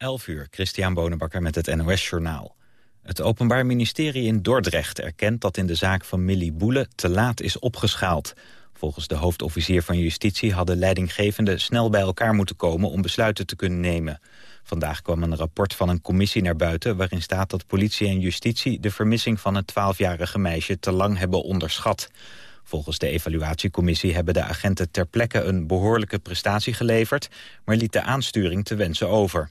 11 uur, Christian Bonenbakker met het NOS Journaal. Het Openbaar Ministerie in Dordrecht erkent dat in de zaak van Millie Boele te laat is opgeschaald. Volgens de hoofdofficier van Justitie hadden leidinggevenden snel bij elkaar moeten komen om besluiten te kunnen nemen. Vandaag kwam een rapport van een commissie naar buiten waarin staat dat politie en justitie de vermissing van het 12-jarige meisje te lang hebben onderschat. Volgens de evaluatiecommissie hebben de agenten ter plekke een behoorlijke prestatie geleverd, maar liet de aansturing te wensen over.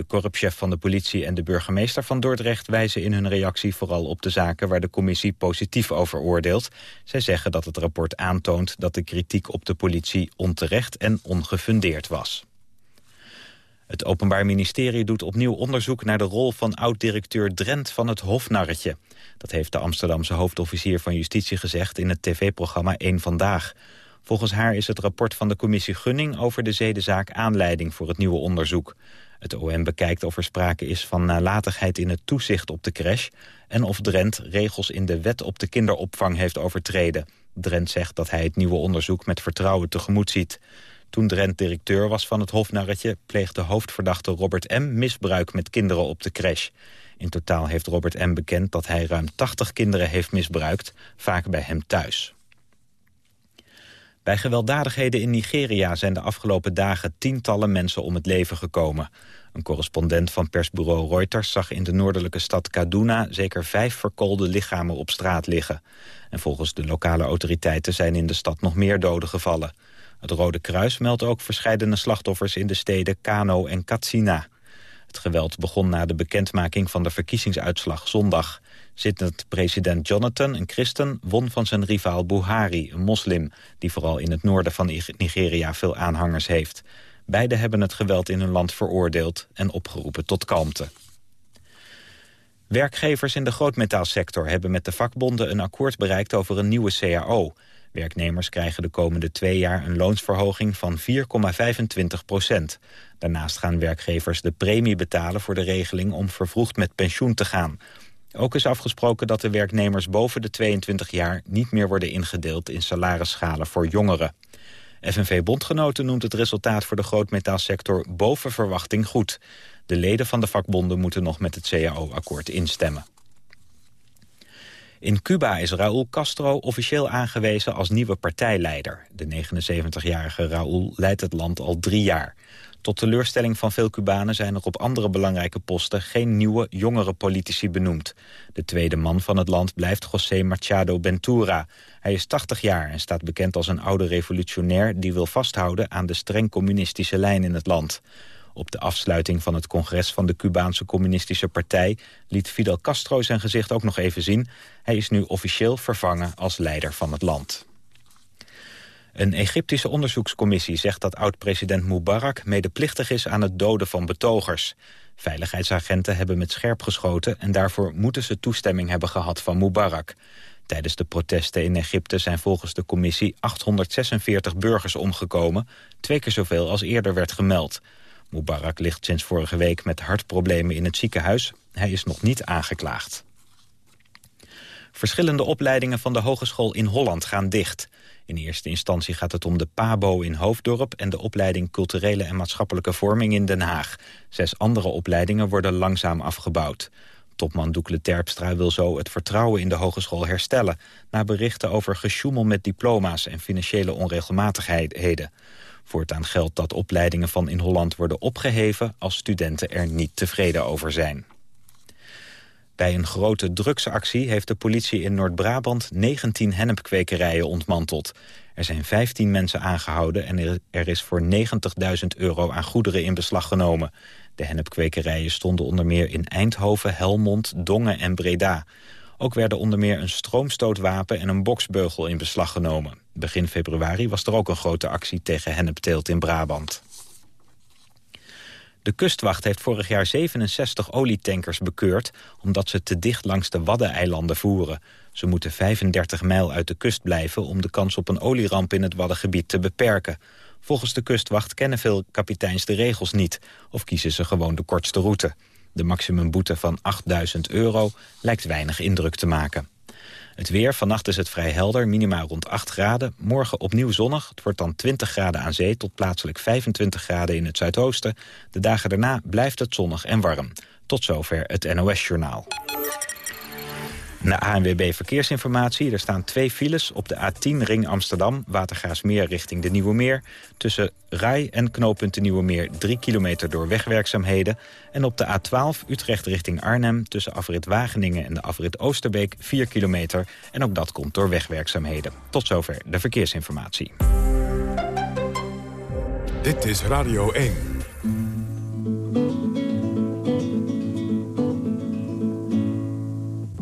De korpschef van de politie en de burgemeester van Dordrecht wijzen in hun reactie vooral op de zaken waar de commissie positief over oordeelt. Zij zeggen dat het rapport aantoont dat de kritiek op de politie onterecht en ongefundeerd was. Het Openbaar Ministerie doet opnieuw onderzoek naar de rol van oud-directeur Drent van het Hofnarretje. Dat heeft de Amsterdamse hoofdofficier van Justitie gezegd in het tv-programma 1 Vandaag. Volgens haar is het rapport van de commissie Gunning over de zedenzaak aanleiding voor het nieuwe onderzoek. Het OM bekijkt of er sprake is van nalatigheid in het toezicht op de crash... en of Drent regels in de wet op de kinderopvang heeft overtreden. Drent zegt dat hij het nieuwe onderzoek met vertrouwen tegemoet ziet. Toen Drent directeur was van het Hofnarretje... pleegde hoofdverdachte Robert M. misbruik met kinderen op de crash. In totaal heeft Robert M. bekend dat hij ruim 80 kinderen heeft misbruikt... vaak bij hem thuis. Bij gewelddadigheden in Nigeria zijn de afgelopen dagen tientallen mensen om het leven gekomen. Een correspondent van persbureau Reuters zag in de noordelijke stad Kaduna zeker vijf verkoolde lichamen op straat liggen. En volgens de lokale autoriteiten zijn in de stad nog meer doden gevallen. Het Rode Kruis meldt ook verscheidene slachtoffers in de steden Kano en Katsina. Het geweld begon na de bekendmaking van de verkiezingsuitslag zondag. Zittend president Jonathan, een christen, won van zijn rivaal Buhari, een moslim... die vooral in het noorden van Nigeria veel aanhangers heeft. Beiden hebben het geweld in hun land veroordeeld en opgeroepen tot kalmte. Werkgevers in de grootmetaalsector hebben met de vakbonden een akkoord bereikt over een nieuwe CAO. Werknemers krijgen de komende twee jaar een loonsverhoging van 4,25 procent. Daarnaast gaan werkgevers de premie betalen voor de regeling om vervroegd met pensioen te gaan. Ook is afgesproken dat de werknemers boven de 22 jaar niet meer worden ingedeeld in salarisschalen voor jongeren. FNV-bondgenoten noemt het resultaat voor de grootmetaalsector boven verwachting goed. De leden van de vakbonden moeten nog met het CAO-akkoord instemmen. In Cuba is Raúl Castro officieel aangewezen als nieuwe partijleider. De 79-jarige Raúl leidt het land al drie jaar. Tot teleurstelling van veel Cubanen zijn er op andere belangrijke posten... geen nieuwe, jongere politici benoemd. De tweede man van het land blijft José Machado Ventura. Hij is 80 jaar en staat bekend als een oude revolutionair... die wil vasthouden aan de streng communistische lijn in het land. Op de afsluiting van het congres van de Cubaanse Communistische Partij... liet Fidel Castro zijn gezicht ook nog even zien. Hij is nu officieel vervangen als leider van het land. Een Egyptische onderzoekscommissie zegt dat oud-president Mubarak medeplichtig is aan het doden van betogers. Veiligheidsagenten hebben met scherp geschoten en daarvoor moeten ze toestemming hebben gehad van Mubarak. Tijdens de protesten in Egypte zijn volgens de commissie 846 burgers omgekomen, twee keer zoveel als eerder werd gemeld. Mubarak ligt sinds vorige week met hartproblemen in het ziekenhuis. Hij is nog niet aangeklaagd. Verschillende opleidingen van de Hogeschool in Holland gaan dicht. In eerste instantie gaat het om de PABO in Hoofddorp... en de opleiding Culturele en Maatschappelijke Vorming in Den Haag. Zes andere opleidingen worden langzaam afgebouwd. Topman Doekle Terpstra wil zo het vertrouwen in de hogeschool herstellen... na berichten over gesjoemel met diploma's en financiële onregelmatigheden. Voortaan geldt dat opleidingen van in Holland worden opgeheven... als studenten er niet tevreden over zijn. Bij een grote drugsactie heeft de politie in Noord-Brabant 19 hennepkwekerijen ontmanteld. Er zijn 15 mensen aangehouden en er is voor 90.000 euro aan goederen in beslag genomen. De hennepkwekerijen stonden onder meer in Eindhoven, Helmond, Dongen en Breda. Ook werden onder meer een stroomstootwapen en een boksbeugel in beslag genomen. Begin februari was er ook een grote actie tegen hennepteelt in Brabant. De kustwacht heeft vorig jaar 67 olietankers bekeurd... omdat ze te dicht langs de Waddeneilanden voeren. Ze moeten 35 mijl uit de kust blijven... om de kans op een olieramp in het Waddengebied te beperken. Volgens de kustwacht kennen veel kapiteins de regels niet... of kiezen ze gewoon de kortste route. De maximumboete van 8000 euro lijkt weinig indruk te maken. Het weer, vannacht is het vrij helder, minimaal rond 8 graden. Morgen opnieuw zonnig, het wordt dan 20 graden aan zee... tot plaatselijk 25 graden in het zuidoosten. De dagen daarna blijft het zonnig en warm. Tot zover het NOS-journaal. Na ANWB Verkeersinformatie. Er staan twee files op de A10 Ring Amsterdam... Watergaasmeer richting de Nieuwe Meer. Tussen Rai en knooppunt de Nieuwe Meer 3 kilometer door wegwerkzaamheden. En op de A12 Utrecht richting Arnhem... tussen afrit Wageningen en de afrit Oosterbeek 4 kilometer. En ook dat komt door wegwerkzaamheden. Tot zover de verkeersinformatie. Dit is Radio 1.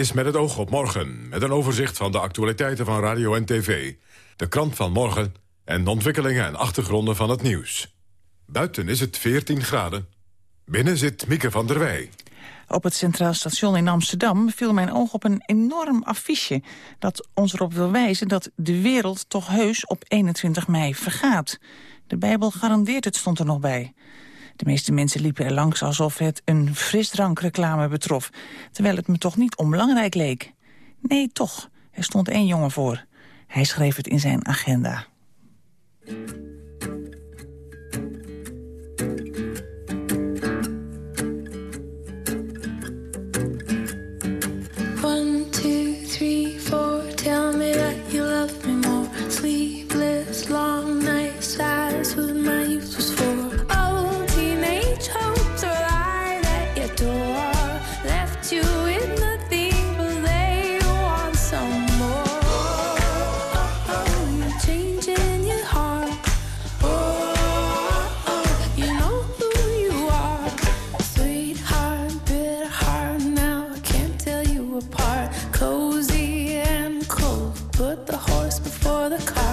Is met het oog op morgen, met een overzicht van de actualiteiten van radio en tv. De krant van morgen en de ontwikkelingen en achtergronden van het nieuws. Buiten is het 14 graden. Binnen zit Mieke van der Wij. Op het Centraal Station in Amsterdam viel mijn oog op een enorm affiche... dat ons erop wil wijzen dat de wereld toch heus op 21 mei vergaat. De Bijbel garandeert het, stond er nog bij. De meeste mensen liepen er langs alsof het een frisdrankreclame betrof... terwijl het me toch niet onbelangrijk leek. Nee, toch. Er stond één jongen voor. Hij schreef het in zijn agenda. the car.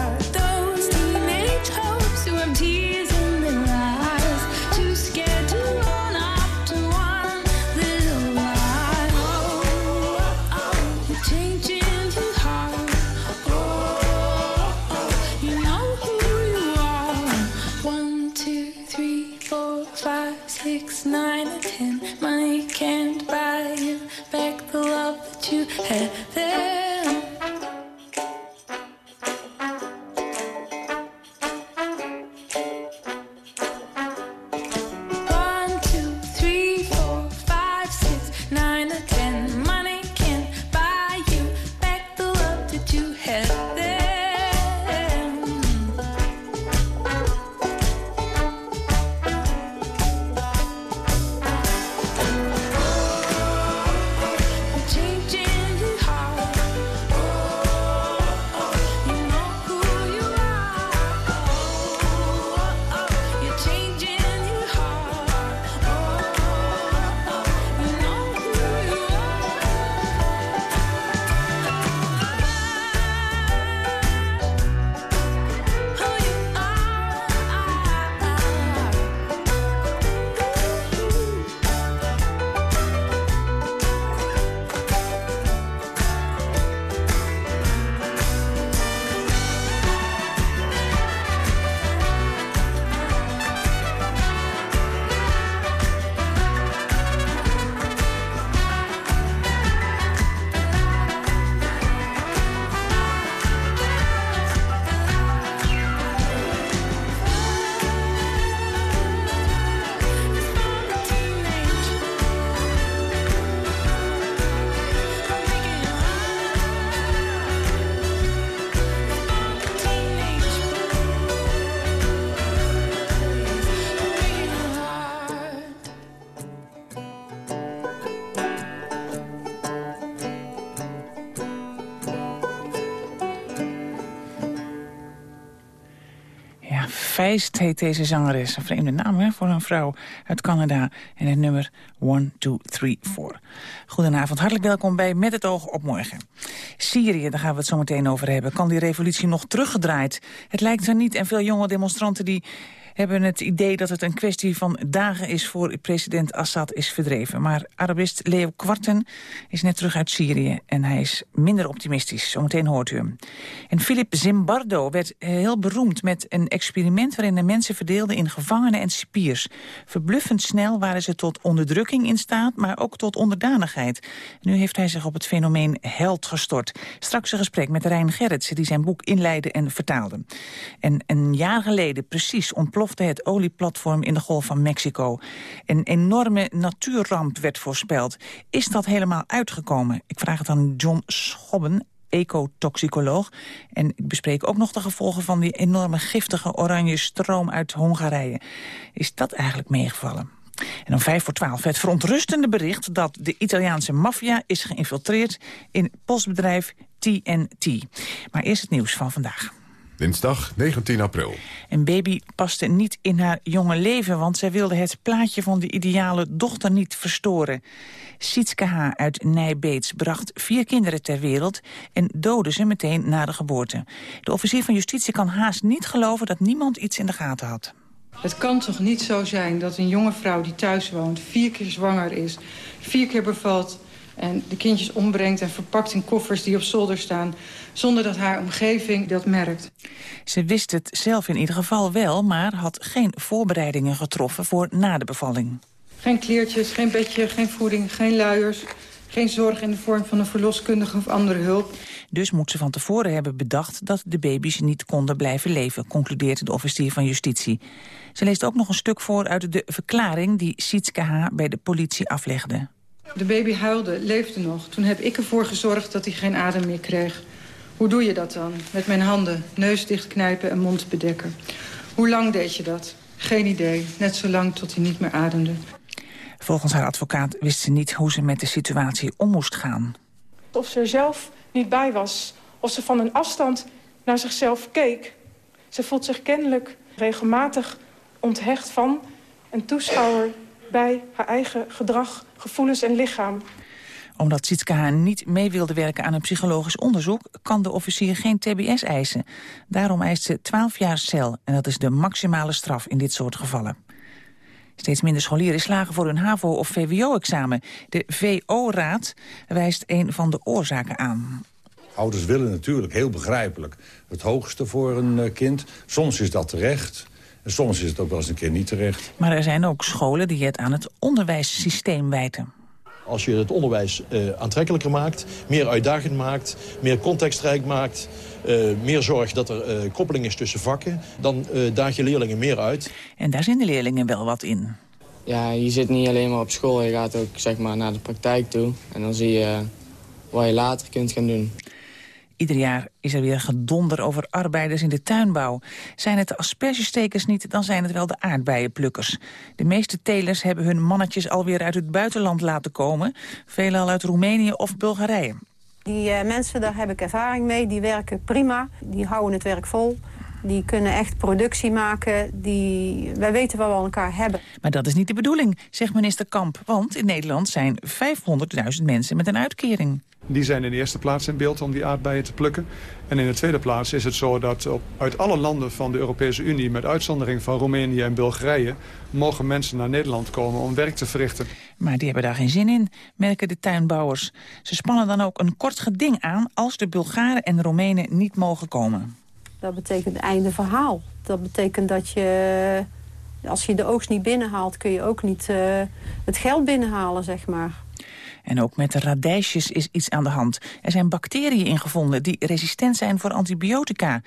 Feist heet deze zangeres. Een vreemde naam hè, voor een vrouw uit Canada. En het nummer 1, 2, 3, 4. Goedenavond, hartelijk welkom bij Met het oog op morgen. Syrië, daar gaan we het zo meteen over hebben. Kan die revolutie nog teruggedraaid? Het lijkt er niet en veel jonge demonstranten die hebben het idee dat het een kwestie van dagen is voor president Assad is verdreven. Maar Arabist Leo Kwarten is net terug uit Syrië en hij is minder optimistisch. Zometeen hoort u hem. En Philip Zimbardo werd heel beroemd met een experiment waarin de mensen verdeelden in gevangenen en cipiers. Verbluffend snel waren ze tot onderdrukking in staat, maar ook tot onderdanigheid. Nu heeft hij zich op het fenomeen held gestort. Straks een gesprek met Rijn Gerritsen die zijn boek inleidde en vertaalde. En een jaar geleden precies ontplofte het olieplatform in de Golf van Mexico. Een enorme natuurramp werd voorspeld. Is dat helemaal uitgekomen? Ik vraag het aan John Schobben, ecotoxicoloog. En ik bespreek ook nog de gevolgen van die enorme giftige oranje stroom uit Hongarije. Is dat eigenlijk meegevallen? En om vijf voor twaalf het verontrustende bericht dat de Italiaanse maffia is geïnfiltreerd in postbedrijf TNT. Maar eerst het nieuws van vandaag. Dinsdag 19 april. Een baby paste niet in haar jonge leven... want zij wilde het plaatje van de ideale dochter niet verstoren. Sietske H. uit Nijbeets bracht vier kinderen ter wereld... en doodde ze meteen na de geboorte. De officier van justitie kan haast niet geloven... dat niemand iets in de gaten had. Het kan toch niet zo zijn dat een jonge vrouw die thuis woont... vier keer zwanger is, vier keer bevalt en de kindjes ombrengt en verpakt in koffers die op zolder staan... zonder dat haar omgeving dat merkt. Ze wist het zelf in ieder geval wel, maar had geen voorbereidingen getroffen voor na de bevalling. Geen kleertjes, geen bedje, geen voeding, geen luiers... geen zorg in de vorm van een verloskundige of andere hulp. Dus moet ze van tevoren hebben bedacht dat de baby's niet konden blijven leven, concludeert de officier van justitie. Ze leest ook nog een stuk voor uit de verklaring die Sietske H. bij de politie aflegde. De baby huilde, leefde nog. Toen heb ik ervoor gezorgd dat hij geen adem meer kreeg. Hoe doe je dat dan? Met mijn handen, neus dichtknijpen en mond bedekken. Hoe lang deed je dat? Geen idee. Net zo lang tot hij niet meer ademde. Volgens haar advocaat wist ze niet hoe ze met de situatie om moest gaan. Of ze er zelf niet bij was. Of ze van een afstand naar zichzelf keek. Ze voelt zich kennelijk regelmatig onthecht van... een toeschouwer bij haar eigen gedrag, gevoelens en lichaam. Omdat Sietske H. niet mee wilde werken aan een psychologisch onderzoek... kan de officier geen tbs eisen. Daarom eist ze 12 jaar cel. En dat is de maximale straf in dit soort gevallen. Steeds minder scholieren slagen voor hun HAVO- of VWO-examen. De VO-raad wijst een van de oorzaken aan. Ouders willen natuurlijk, heel begrijpelijk, het hoogste voor een eh, kind. Soms is dat terecht... En soms is het ook wel eens een keer niet terecht. Maar er zijn ook scholen die het aan het onderwijssysteem wijten. Als je het onderwijs uh, aantrekkelijker maakt, meer uitdagend maakt... meer contextrijk maakt, uh, meer zorgt dat er uh, koppeling is tussen vakken... dan daag je leerlingen meer uit. En daar zien de leerlingen wel wat in. Ja, je zit niet alleen maar op school, je gaat ook zeg maar, naar de praktijk toe. En dan zie je wat je later kunt gaan doen. Ieder jaar is er weer gedonder over arbeiders in de tuinbouw. Zijn het de aspergestekers niet, dan zijn het wel de aardbeienplukkers. De meeste telers hebben hun mannetjes alweer uit het buitenland laten komen. Veelal uit Roemenië of Bulgarije. Die uh, mensen, daar heb ik ervaring mee, die werken prima. Die houden het werk vol. Die kunnen echt productie maken. Die... Wij weten wat we aan elkaar hebben. Maar dat is niet de bedoeling, zegt minister Kamp. Want in Nederland zijn 500.000 mensen met een uitkering. Die zijn in de eerste plaats in beeld om die aardbeien te plukken. En in de tweede plaats is het zo dat op, uit alle landen van de Europese Unie... met uitzondering van Roemenië en Bulgarije... mogen mensen naar Nederland komen om werk te verrichten. Maar die hebben daar geen zin in, merken de tuinbouwers. Ze spannen dan ook een kort geding aan... als de Bulgaren en Roemenen niet mogen komen. Dat betekent einde verhaal. Dat betekent dat je... Als je de oogst niet binnenhaalt, kun je ook niet uh, het geld binnenhalen, zeg maar. En ook met de radijsjes is iets aan de hand. Er zijn bacteriën ingevonden die resistent zijn voor antibiotica.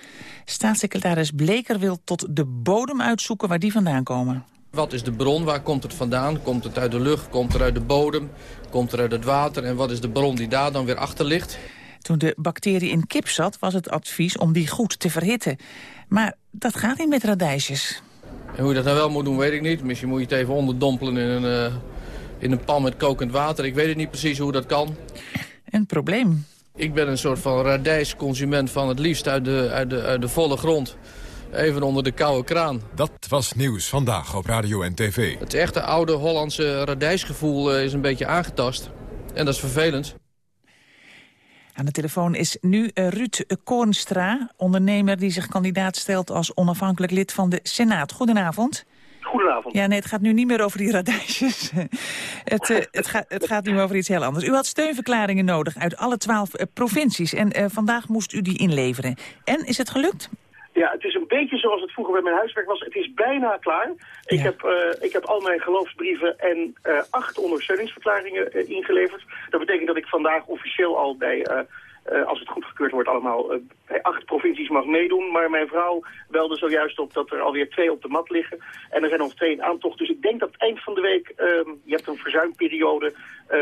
Staatssecretaris Bleker wil tot de bodem uitzoeken waar die vandaan komen. Wat is de bron? Waar komt het vandaan? Komt het uit de lucht? Komt het uit de bodem? Komt het uit het water? En wat is de bron die daar dan weer achter ligt? Toen de bacterie in kip zat, was het advies om die goed te verhitten. Maar dat gaat niet met radijsjes. En hoe je dat nou wel moet doen, weet ik niet. Misschien moet je het even onderdompelen in een, uh, in een pan met kokend water. Ik weet het niet precies hoe dat kan. Een probleem. Ik ben een soort van radijsconsument van het liefst uit de, uit de, uit de volle grond. Even onder de koude kraan. Dat was nieuws vandaag op radio en tv. Het echte oude Hollandse radijsgevoel eh, is een beetje aangetast. En dat is vervelend. Aan de telefoon is nu uh, Ruud Koornstra, ondernemer die zich kandidaat stelt als onafhankelijk lid van de Senaat. Goedenavond. Goedenavond. Ja, nee, het gaat nu niet meer over die radijsjes. het, uh, het, gaat, het gaat nu over iets heel anders. U had steunverklaringen nodig uit alle twaalf uh, provincies. En vandaag moest u die inleveren. En, is het gelukt? Ja, het is een beetje zoals het vroeger bij mijn huiswerk was. Het is bijna klaar. Ik, Ja. heb, eh, ik heb al mijn geloofsbrieven en eh, acht ondersteuningsverklaringen eh, ingeleverd. Dat betekent dat ik vandaag officieel al bij, eh, als het goedgekeurd wordt, allemaal eh, bij acht provincies mag meedoen. Maar mijn vrouw belde zojuist op dat er alweer twee op de mat liggen. En er zijn nog twee in aantocht. Dus ik denk dat het eind van de week, ehm, je hebt een verzuimperiode, eh,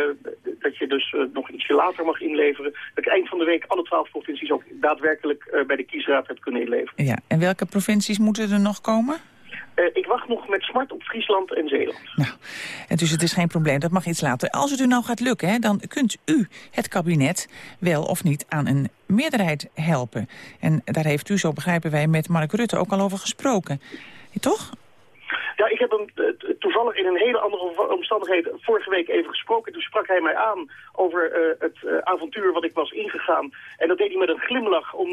dat je dus nog ietsje later mag inleveren. Dat eind van de week alle twaalf provincies ook daadwerkelijk bij de kiesraad heb kunnen inleveren. Ja, en welke provincies moeten er nog komen? Eh, ik wacht nog met smart op Friesland en Zeeland. En dus het is geen probleem, dat mag iets later. Als het u nou gaat lukken, dan kunt u het kabinet wel of niet aan een meerderheid helpen. En daar heeft u, zo begrijpen wij, met Mark Rutte ook al over gesproken. Toch? Ja, ik heb hem eh, toevallig in een hele andere omstandigheid vorige week even gesproken. Toen sprak hij mij aan over eh, het eh, avontuur wat ik was ingegaan. En dat deed hij met een glimlach. Om,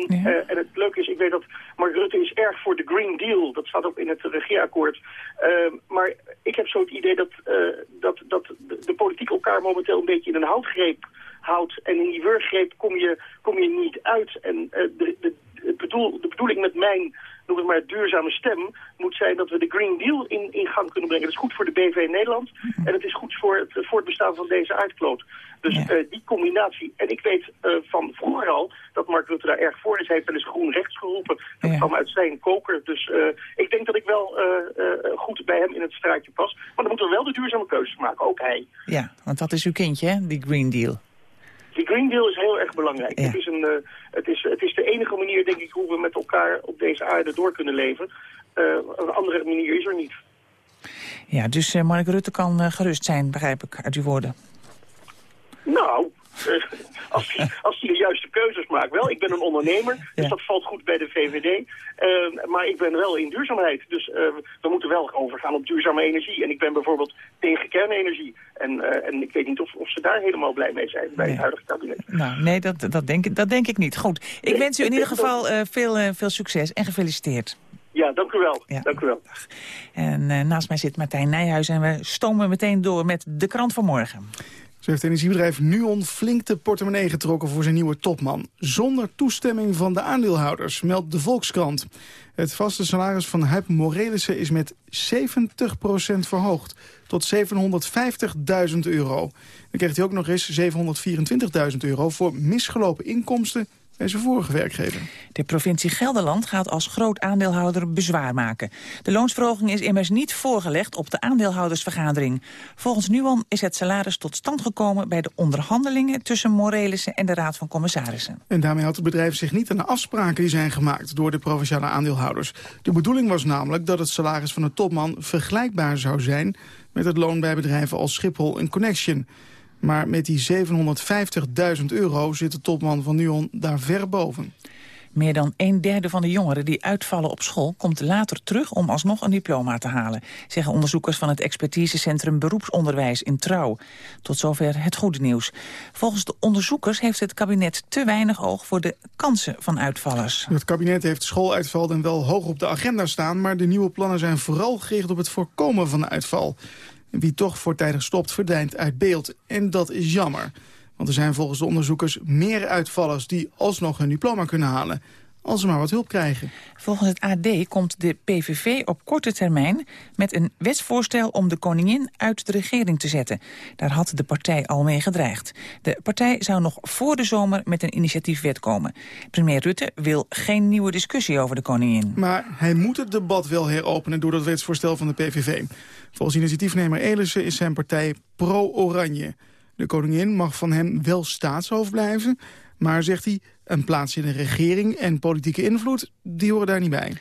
en het leuke is, ik weet dat Mark Rutte is erg voor de Green Deal. Dat staat ook in het regeerakkoord. Eh, maar ik heb zo het idee dat, dat, dat de, de politiek elkaar momenteel een beetje in een houtgreep houdt. En in die wurggreep kom je, kom je niet uit. En de, de, het bedoel, de bedoeling met mijn, noem het maar, duurzame stem... moet zijn dat we de Green Deal in, in gang kunnen brengen. Dat is goed voor de BV in Nederland. En het is goed voor het voortbestaan van deze aardkloot. Dus eh, die combinatie. En ik weet eh, van vroeger al dat Mark Rutte daar erg voor is. Hij heeft wel eens groen rechts geroepen. Dat kwam uit zijn koker. Dus eh, ik denk dat ik wel goed bij hem in het straatje pas. Maar dan moeten we wel de duurzame keuzes maken. Ook hij. Ja, want dat is uw kindje, hè, die Green Deal. Die Green Deal is heel erg belangrijk. Het, is een, eh, het, is, het is de enige manier, denk ik, hoe we met elkaar op deze aarde door kunnen leven. Eh, een andere manier is er niet. Ja, dus eh, Mark Rutte kan gerust zijn, begrijp ik, uit uw woorden. Nou, als hij als die de juiste keuzes maakt. Wel, ik ben een ondernemer, dus dat valt goed bij de VVD. Eh, maar ik ben wel in duurzaamheid. Dus eh, we moeten wel overgaan op duurzame energie. En ik ben bijvoorbeeld tegen kernenergie. En, eh, en ik weet niet of, of ze daar helemaal blij mee zijn bij het huidige kabinet. Nou, nee, dat, dat, denk, ik- dat denk ik niet. Goed, ik wens u in ieder geval eh, veel, eh, veel succes en gefeliciteerd. Ja, dank u wel. Dank u wel. En naast mij zit Martijn Nijhuis en we stomen meteen door met de krant van morgen. Zo heeft energiebedrijf Nuon flink de portemonnee getrokken voor zijn nieuwe topman. Zonder toestemming van de aandeelhouders, meldt de Volkskrant. Het vaste salaris van Huip Morelissen is met 70% verhoogd. Tot 750.000 euro. Dan krijgt hij ook nog eens 724.000 euro voor misgelopen inkomsten bij zijn vorige werkgever. De provincie Gelderland gaat als groot aandeelhouder bezwaar maken. De loonsverhoging is immers niet voorgelegd op de aandeelhoudersvergadering. Volgens Nuon is het salaris tot stand gekomen bij de onderhandelingen tussen Morelissen en de Raad van Commissarissen. En daarmee houdt het bedrijf zich niet aan de afspraken die zijn gemaakt door de provinciale aandeelhouders. De bedoeling was namelijk dat het salaris van de topman vergelijkbaar zou zijn met het loon bij bedrijven als Schiphol en Connection. Maar met die 750.000 euro zit de topman van Nuon daar ver boven. Meer dan een derde van de jongeren die uitvallen op school... komt later terug om alsnog een diploma te halen... zeggen onderzoekers van het expertisecentrum Beroepsonderwijs in Trouw. Tot zover het goede nieuws. Volgens de onderzoekers heeft het kabinet te weinig oog... voor de kansen van uitvallers. Het kabinet heeft schooluitval dan wel hoog op de agenda staan... maar de nieuwe plannen zijn vooral gericht op het voorkomen van de uitval. Wie toch voortijdig stopt, verdwijnt uit beeld. En dat is jammer. Want er zijn volgens de onderzoekers meer uitvallers... die alsnog hun diploma kunnen halen als ze maar wat hulp krijgen. Volgens het AD komt de PVV op korte termijn met een wetsvoorstel om de koningin uit de regering te zetten. Daar had de partij al mee gedreigd. De partij zou nog voor de zomer met een initiatiefwet komen. Premier Rutte wil geen nieuwe discussie over de koningin. Maar hij moet het debat wel heropenen door dat wetsvoorstel van de PVV. Volgens initiatiefnemer Elissen is zijn partij pro-oranje. De koningin mag van hem wel staatshoofd blijven... maar, zegt hij, een plaats in de regering en politieke invloed... die horen daar niet bij.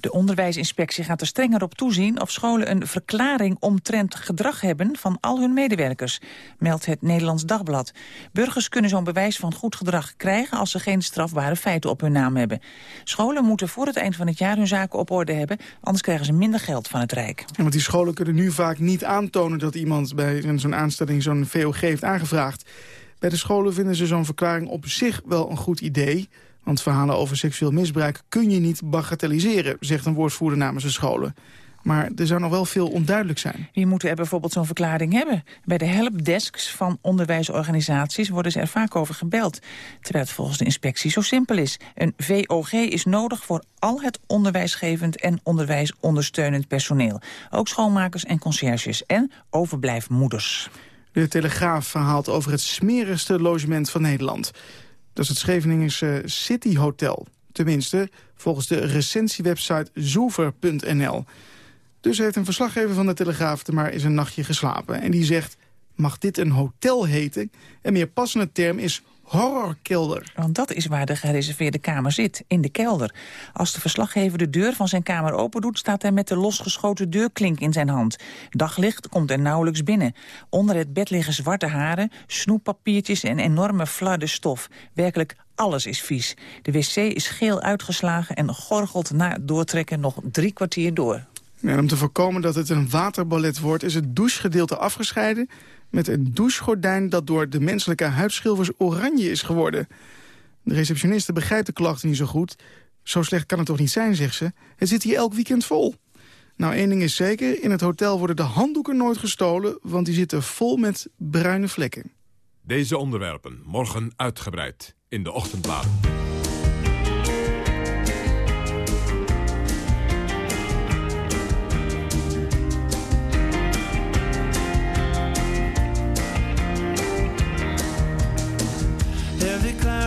De onderwijsinspectie gaat er strenger op toezien of scholen een verklaring omtrent gedrag hebben van al hun medewerkers, meldt het Nederlands Dagblad. Burgers kunnen zo'n bewijs van goed gedrag krijgen als ze geen strafbare feiten op hun naam hebben. Scholen moeten voor het eind van het jaar hun zaken op orde hebben, anders krijgen ze minder geld van het Rijk. Want die scholen kunnen nu vaak niet aantonen dat iemand bij zo'n aanstelling zo'n VOG heeft aangevraagd. Bij de scholen vinden ze zo'n verklaring op zich wel een goed idee. Want verhalen over seksueel misbruik kun je niet bagatelliseren, zegt een woordvoerder namens de scholen. Maar er zou nog wel veel onduidelijk zijn. Wie moeten er bijvoorbeeld zo'n verklaring hebben? Bij de helpdesks van onderwijsorganisaties worden ze er vaak over gebeld. Terwijl het volgens de inspectie zo simpel is. Een VOG is nodig voor al het onderwijsgevend en onderwijsondersteunend personeel. Ook schoonmakers en conciërges en overblijfmoeders. De Telegraaf verhaalt over het smerigste logement van Nederland. Dat is het Scheveningse City Hotel. Tenminste, volgens de recensiewebsite zoever.nl. Dus heeft een verslaggever van de Telegraaf er maar eens een nachtje geslapen. En die zegt, mag dit een hotel heten? Een meer passende term is horrorkelder. Want dat is waar de gereserveerde kamer zit, in de kelder. Als de verslaggever de deur van zijn kamer opendoet... staat hij met de losgeschoten deurklink in zijn hand. Daglicht komt er nauwelijks binnen. Onder het bed liggen zwarte haren, snoeppapiertjes... en enorme flarden stof. Werkelijk alles is vies. De wc is geel uitgeslagen en gorgelt na het doortrekken nog drie kwartier door. En om te voorkomen dat het een waterballet wordt... is het douchegedeelte afgescheiden met een douchegordijn... dat door de menselijke huidschilvers oranje is geworden. De receptioniste begrijpt de klachten niet zo goed. Zo slecht kan het toch niet zijn, zegt ze. Het zit hier elk weekend vol. Nou, één ding is zeker. In het hotel worden de handdoeken nooit gestolen... want die zitten vol met bruine vlekken. Deze onderwerpen morgen uitgebreid in de ochtendbladen.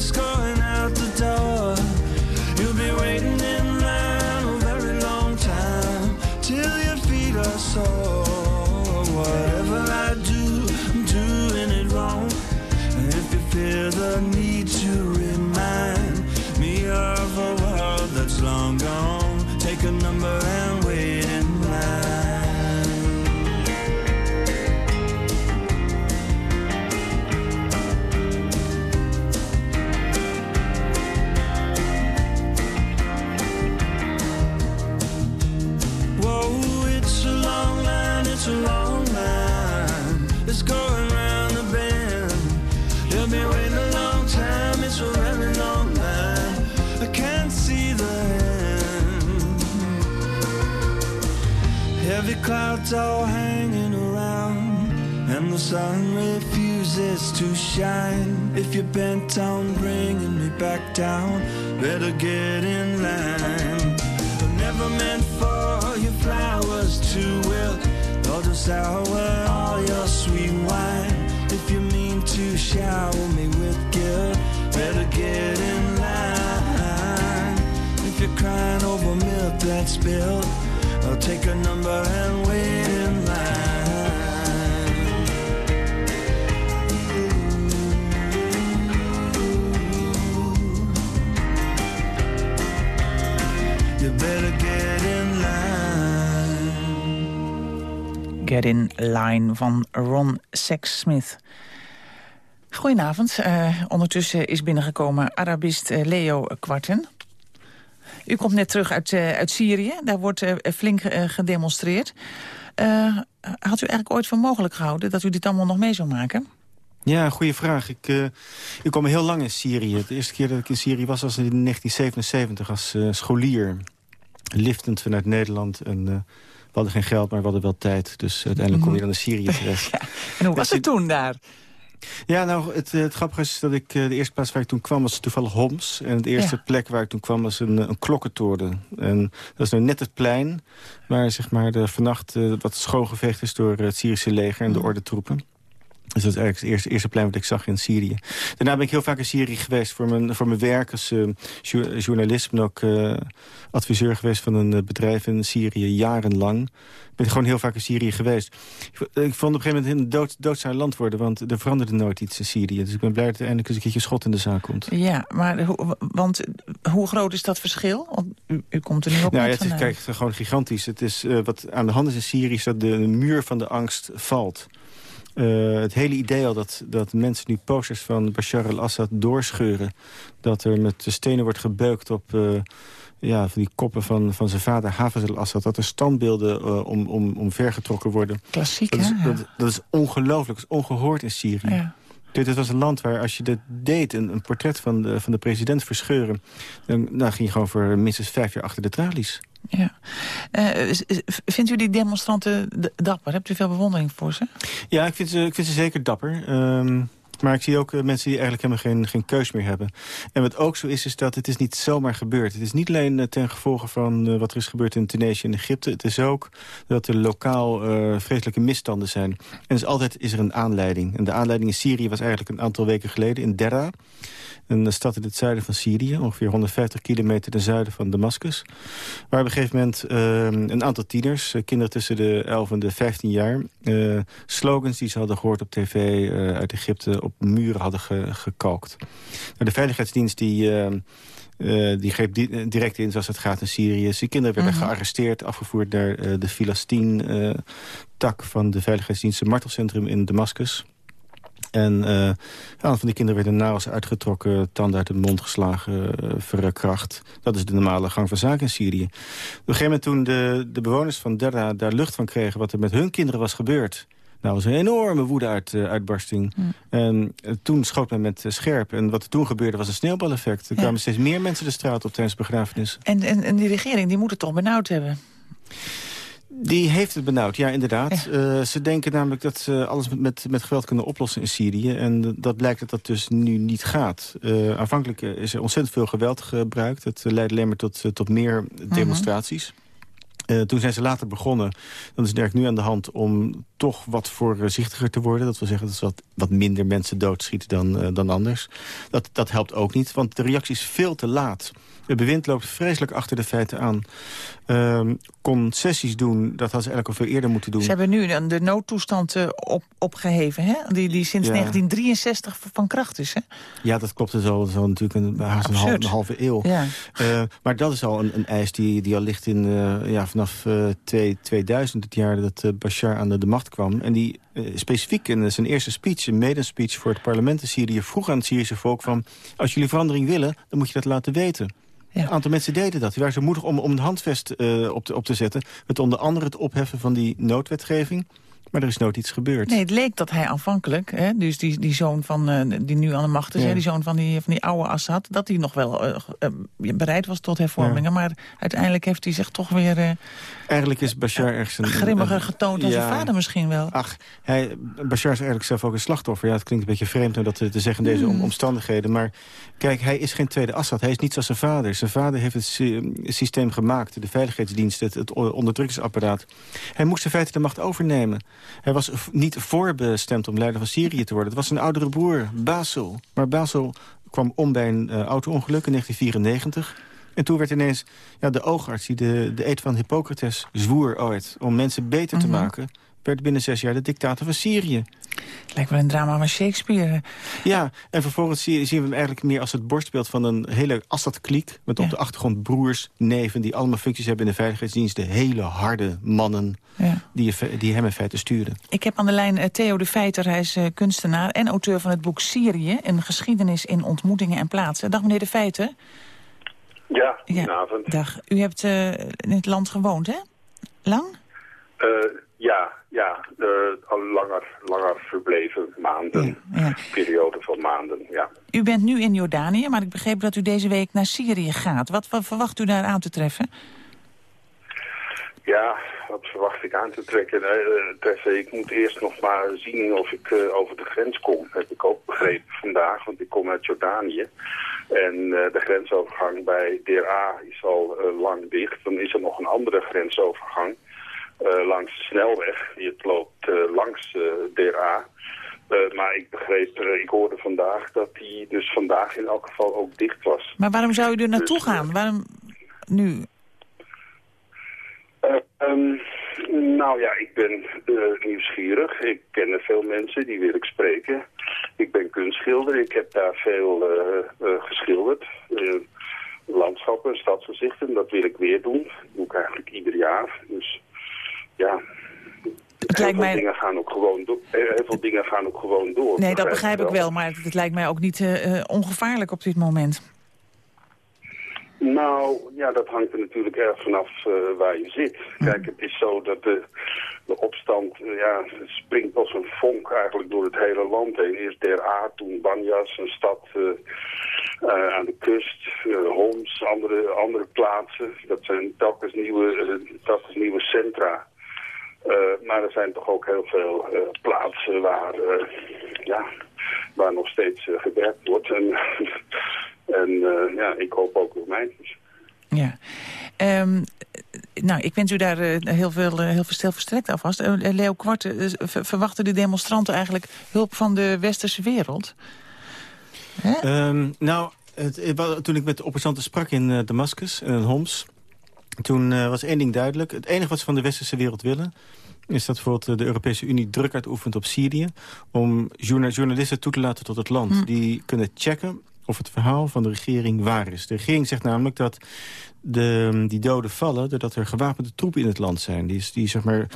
It's going out the door. You'll be waiting in line a very long time till your feet are sore. Van Ron Sexsmith. Goedenavond. Eh, ondertussen is binnengekomen Arabist eh, Leo Kwarten. U komt net terug uit, eh, uit Syrië. Daar wordt flink gedemonstreerd. Had u eigenlijk ooit voor mogelijk gehouden dat u dit allemaal nog mee zou maken? Ja, goede vraag. Ik, eh, ik kwam heel lang in Syrië. De eerste keer dat ik in Syrië was, was in 1977 als scholier. Liftend vanuit Nederland. Hadden geen geld, maar we hadden wel tijd. Dus uiteindelijk kom je dan in Syrië terecht. En hoe was het toen daar? Ja, nou, het, het grappige is dat ik eh, de eerste plaats waar ik toen kwam was toevallig Homs. En de eerste Ja. plek waar ik toen kwam was een, een klokkentoren. En dat is nou net het plein waar zeg maar, de vannacht eh, wat schoongeveegd is door het Syrische leger en de ordentroepen. Dus dat is eigenlijk het eerste, eerste plein wat ik zag in Syrië. Daarna ben ik heel vaak in Syrië geweest voor mijn, voor mijn werk als eh, jour- journalist. Ben ook eh, adviseur geweest van een eh, bedrijf in Syrië jarenlang. Ik ben gewoon heel vaak in Syrië geweest. Ik, vo- ik vond op een gegeven moment een dood, doodzaam land worden... want er veranderde nooit iets in Syrië. Dus ik ben blij dat er eindelijk eens een keertje schot in de zaak komt. Ja, maar hoe, want hoe groot is dat verschil? Want u, u komt er nu ook Nou ja, het is, kijk, het is gewoon gigantisch. Het is, wat aan de hand is in Syrië is dat de muur van de angst valt. Eh, het hele idee al dat, dat mensen nu posters van Bashar al-Assad doorscheuren... dat er met de stenen wordt gebeukt op eh, ja, van die koppen van, van zijn vader Hafez al-Assad... dat er standbeelden eh, om, om, omvergetrokken worden. Klassiek, dat is, hè? Dat, dat is ongelooflijk, dat is ongehoord in Syrië. Ja. Dit, dit was een land waar als je dat deed, een, een portret van de, van de president verscheuren... Dan, dan ging je gewoon voor minstens vijf jaar achter de tralies. Ja. S- vindt u die demonstranten dapper? Hebt u veel bewondering voor ze? Ja, ik vind ze, ik vind ze zeker dapper. Ehm, maar ik zie ook eh, mensen die eigenlijk helemaal geen, geen keus meer hebben. En wat ook zo is, is dat het is niet zomaar gebeurd. Het is niet alleen eh, ten gevolge van eh, wat er is gebeurd in Tunesië en Egypte. Het is ook dat er lokaal vreselijke misstanden zijn. En dus altijd is er een aanleiding. En de aanleiding in Syrië was eigenlijk een aantal weken geleden in Derra. Een stad in het zuiden van Syrië, ongeveer 150 kilometer ten zuiden van Damascus. Waar op een gegeven moment eh, een aantal tieners, kinderen tussen de 11 en de 15 jaar... slogans die ze hadden gehoord op tv uit Egypte op muren hadden ge- gekalkt. Nou, de veiligheidsdienst die... eh, eh, die greep di- direct in zoals het gaat in Syrië. Die kinderen werden Mhm. gearresteerd, afgevoerd naar eh, de Filastin-tak van de veiligheidsdienst, het martelcentrum in Damascus. En eh, een aantal van die kinderen werden nagels uitgetrokken, tanden uit de mond geslagen, eh, verkracht. Dat is de normale gang van zaken in Syrië. Op een gegeven moment toen de, de bewoners van Derra daar lucht van kregen... wat er met hun kinderen was gebeurd... Nou, was een enorme woede-uitbarsting. En eh, toen schoot men met eh, scherp. En wat er toen gebeurde was een sneeuwbaleffect. Er Ja. kwamen steeds meer mensen de straat op tijdens begrafenissen. En, en, en die regering die moet het toch benauwd hebben? Die heeft het benauwd, ja, inderdaad. Eh, ze denken namelijk dat ze alles met, met, met geweld kunnen oplossen in Syrië. En eh, dat blijkt dat dat dus nu niet gaat. Eh, aanvankelijk eh, is er ontzettend veel geweld gebruikt. Het eh, leidt alleen maar tot, eh, tot meer demonstraties. Eh, toen zijn ze later begonnen. Dan is eigenlijk nu aan de hand om toch wat voorzichtiger te worden. Dat wil zeggen dat ze wat, wat minder mensen doodschieten dan, eh, dan anders. Dat, dat helpt ook niet, want de reactie is veel te laat. Het bewind loopt vreselijk achter de feiten aan. Ehm, concessies doen, dat hadden ze eigenlijk al veel eerder moeten doen. Ze hebben nu dan de noodtoestand eh, op, opgeheven, hè? Die, die sinds Ja. 1963 van kracht is, hè? Ja, dat klopt. Het is al, dat is al natuurlijk een, haast een, half, Absurd. een halve eeuw. Ja. Eh, maar dat is al een, een eis die, die al ligt in, eh, ja, vanaf eh, twee- 2000, het jaar dat Bashar aan de, de macht kwam. En die specifiek in zijn eerste speech, een maiden speech voor het parlement in Syrië... vroeg aan het Syrische volk van, als jullie verandering willen, dan moet je dat laten weten. Een aantal mensen deden dat. Die waren zo moedig om, om een handvest eh, op, te, op te zetten. Met onder andere het opheffen van die noodwetgeving. Maar er is nooit iets gebeurd. Nee, het leek dat hij aanvankelijk, hè, dus die, die zoon van, eh, die nu aan de macht is, Ja. hè, die zoon van die, van die oude Assad, dat hij nog wel eh, eh, bereid was tot hervormingen. Maar uiteindelijk heeft hij zich toch weer Eigenlijk is Bashar ergens een... grimmiger getoond dan zijn vader misschien wel. Ach, hij, Bashar is eigenlijk zelf ook een slachtoffer. Ja, het klinkt een beetje vreemd om dat te te zeggen in deze Hmm. om- omstandigheden. Maar kijk, hij is geen tweede Assad. Hij is niet zoals zijn vader. Zijn vader heeft het sy- systeem gemaakt. De veiligheidsdienst, het, het onderdrukkingsapparaat. Hij moest in feite de macht overnemen. Hij was niet voorbestemd om leider van Syrië te worden. Het was zijn oudere broer, Basel. Maar Basel kwam om bij een eh, auto-ongeluk in 1994... En toen werd ineens ja, de oogarts die de, de eed van Hippocrates zwoer ooit... om mensen beter te Mhm. maken, werd binnen zes jaar de dictator van Syrië. Lijkt wel een drama van Shakespeare. Ja, en vervolgens zie- zien we hem eigenlijk meer als het borstbeeld van een hele Assad-kliek... met op de achtergrond broers, neven, die allemaal functies hebben in de veiligheidsdienst. De hele harde mannen Ja. die, die hem in feite sturen. Ik heb aan de lijn eh, Theo de Feiter, hij is eh, kunstenaar en auteur van het boek Syrië, een geschiedenis in ontmoetingen en plaatsen. Dag meneer de Feiter. Ja, goedenavond. Dag. U hebt eh, in het land gewoond, hè? Lang? Eh, ja, ja eh, al langer, langer verbleven, maanden, periode van maanden, ja. U bent nu in Jordanië, maar ik begreep dat u deze week naar Syrië gaat. Wat, wat verwacht u daar aan te treffen? Ja, wat verwacht ik aan te trekken? Uh, Tesse, ik moet eerst nog maar zien of ik uh, over de grens kom. Heb ik ook begrepen vandaag, want ik kom uit Jordanië. En de grensovergang bij Deir A is al lang dicht. Dan is er nog een andere grensovergang langs de snelweg. Die het loopt langs Deir A. maar ik begreep, ik hoorde vandaag dat die dus vandaag in elk geval ook dicht was. Maar waarom zou u er naartoe dus, gaan? Waarom nu? Um, nou ja, ik ben uh, nieuwsgierig. Ik ken veel mensen, die wil ik spreken. Ik ben kunstschilder, ik heb daar veel uh, geschilderd. landschappen, stadsgezichten, dat wil ik weer doen. Dat doe ik eigenlijk ieder jaar. Dus ja, het heel, veel mij... dingen gaan ook gewoon door. heel veel dingen gaan ook gewoon door. Nee, dat begrijp ik wel, maar het, het lijkt mij ook niet ongevaarlijk op dit moment. Nou, ja, dat hangt er natuurlijk erg vanaf uh, waar je zit. Kijk, het is zo dat de, de opstand uh, ja, springt als een vonk eigenlijk door het hele land heen. Eerst Der A, toen Banjas, een stad uh, aan de kust, Homs, andere, andere plaatsen. Dat zijn telkens nieuwe, telkens nieuwe centra. Maar er zijn toch ook heel veel plaatsen waar, ja, waar nog steeds gewerkt wordt. En En uh, ja, ik hoop ook nog mijntjes. Ja. Um, nou, ik wens u daar uh, heel veel, uh, heel veel verstrekt alvast. Uh, Leo Kwart, verwachten de demonstranten eigenlijk hulp van de westerse wereld? Um, nou, het, toen ik met de opposanten sprak in Damascus, in Homs... toen was één ding duidelijk. Het enige wat ze van de westerse wereld willen is dat bijvoorbeeld de Europese Unie druk uitoefent op Syrië... om journalisten toe te laten tot het land. Hm. Die kunnen checken of het verhaal van de regering waar is. De regering zegt namelijk dat de, die doden vallen... doordat er gewapende troepen in het land zijn. Die, die zeg maar...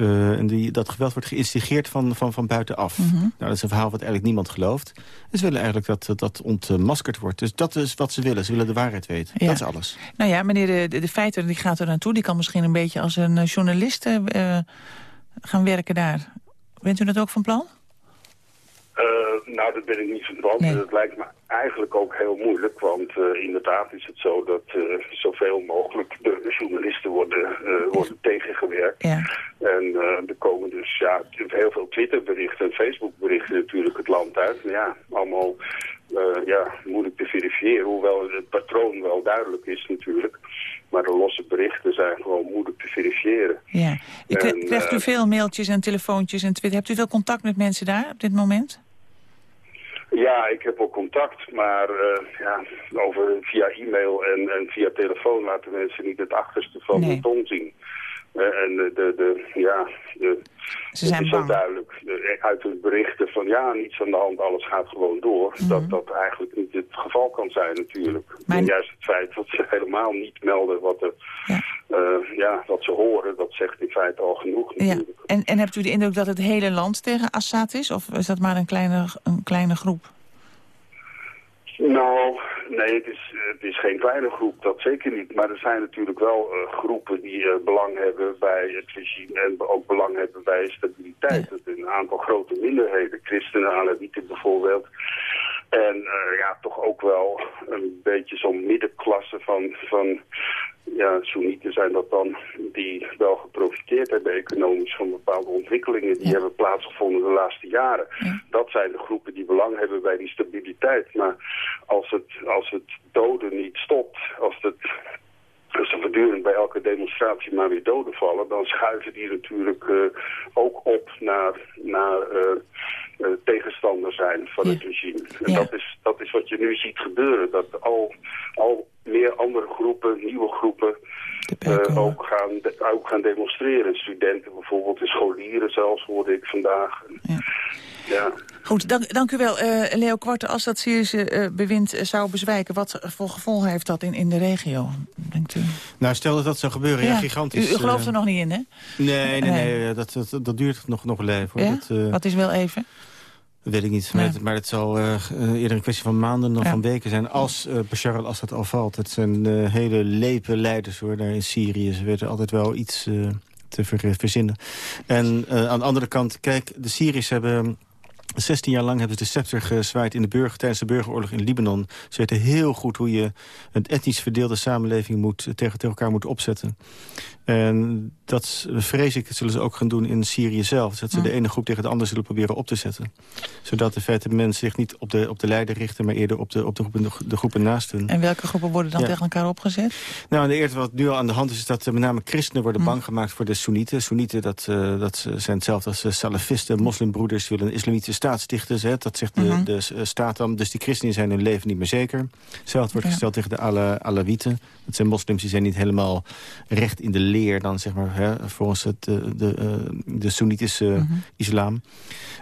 Uh, en die, dat geweld wordt geïnstigeerd van, van, van buitenaf. Mm nou, dat is een verhaal wat eigenlijk niemand gelooft. Ze willen eigenlijk dat dat ontmaskerd wordt. Dus dat is wat ze willen. Ze willen de waarheid weten. Dat is alles. Nou ja, meneer de, de, de feiten die gaat er naartoe. Die kan misschien een beetje als een journalist uh, gaan werken daar. Bent u dat ook van plan? Uh, nou, dat ben ik niet van plan. Nee. Dat lijkt me eigenlijk ook heel moeilijk, want uh, inderdaad is het zo dat uh, zoveel mogelijk de journalisten worden, worden tegengewerkt. Ja. En er komen dus ja, heel veel Twitterberichten en Facebookberichten natuurlijk het land uit. Maar ja, allemaal ja, moeilijk te verifiëren, hoewel het patroon wel duidelijk is natuurlijk. Maar de losse berichten zijn gewoon moeilijk te verifiëren. Ja. En, krijgt u veel mailtjes en telefoontjes en Twitter? Hebt u veel contact met mensen daar op dit moment? Ja, ik heb ook contact, maar uh, ja, over, via e-mail en, en via telefoon laten mensen niet het achterste van nee. de tong zien. Uh, en de, de, de, ja, de, Ze zijn het is bang. zo duidelijk de, uit de berichten van ja, niets aan de hand, alles gaat gewoon door. Mhm. Dat dat eigenlijk niet het geval kan zijn natuurlijk. Maar- En juist het feit dat ze helemaal niet melden wat, er, Ja. eh, ja, wat ze horen, dat zegt in feite al genoeg Ja. natuurlijk. En, en hebt u de indruk dat het hele land tegen Assad is? Of is dat maar een kleine, een kleine groep? Nou, nee, het is, het is geen kleine groep, dat zeker niet. Maar er zijn natuurlijk wel eh, groepen die eh, belang hebben bij het regime en ook belang hebben bij stabiliteit. Dat Een aantal grote minderheden, christenen, Alawieten bijvoorbeeld. En eh, ja, toch ook wel een beetje zo'n middenklasse van, van ja, Soenieten zijn dat dan, die wel geprofiteerd hebben economisch van bepaalde ontwikkelingen die hebben plaatsgevonden de laatste jaren. Dat zijn de groepen die belang hebben bij die stabiliteit. Maar als het, als het doden niet stopt, als het als er voortdurend bij elke demonstratie maar weer doden vallen, dan schuiven die natuurlijk eh, ook op naar, naar eh, tegenstander zijn van het regime. En dat, is, dat is wat je nu ziet gebeuren, dat al, al meer andere groepen, nieuwe groepen, ook, gaan, de- ook gaan demonstreren. Studenten bijvoorbeeld, en scholieren zelfs, hoorde ik vandaag. Ja. Goed, dank, dank u wel, eh, Leo Kwarte. Als dat Syrische eh, bewind eh, zou bezwijken, wat voor gevolgen heeft dat in, in de regio? Denkt u? Nou, stel dat dat zou gebeuren, ja, gigantisch. U, u gelooft er nog niet in, hè? Nee, nee, Nee. nee, dat, dat, dat duurt nog, nog wel even. Hoor. Ja? Dat, Wat is wel even? Dat weet ik niet, maar, het, maar het zal eerder een kwestie van maanden dan Ja. van weken zijn... als Bashar al-Assad al valt. Het zijn eh, hele lepe leiders hoor, daar in Syrië. Ze weten altijd wel iets te ver- verzinnen. En aan de andere kant, kijk, de Syriërs hebben 16 jaar lang hebben ze de scepter gezwaaid in de burger, tijdens de burgeroorlog in Libanon. Ze weten heel goed hoe je een etnisch verdeelde samenleving moet, tegen, tegen elkaar moet opzetten. En dat vrees ik, dat zullen ze ook gaan doen in Syrië zelf. Dat ze de ene groep tegen de andere zullen proberen op te zetten. Zodat in feite mensen zich niet op de, op de leider richten... maar eerder op de, op de, groepen, de groepen naast hun. En welke groepen worden dan Ja. tegen elkaar opgezet? Nou, de eerste wat nu al aan de hand is... is dat eh, met name christenen worden bang gemaakt voor de Soenieten. Soenieten, dat, eh, dat zijn hetzelfde als eh, salafisten, moslimbroeders... willen een islamitische staat stichten. Hè. Dat zegt de, Mhm. de eh, staat dan. Dus die christenen zijn hun leven niet meer zeker. Hetzelfde wordt Ja. gesteld tegen de Ala- Alawieten. Dat zijn moslims, die zijn niet helemaal recht in de leer... dan zeg maar, hè, volgens het, eh, de, eh, de Soenitische Mhm. islam.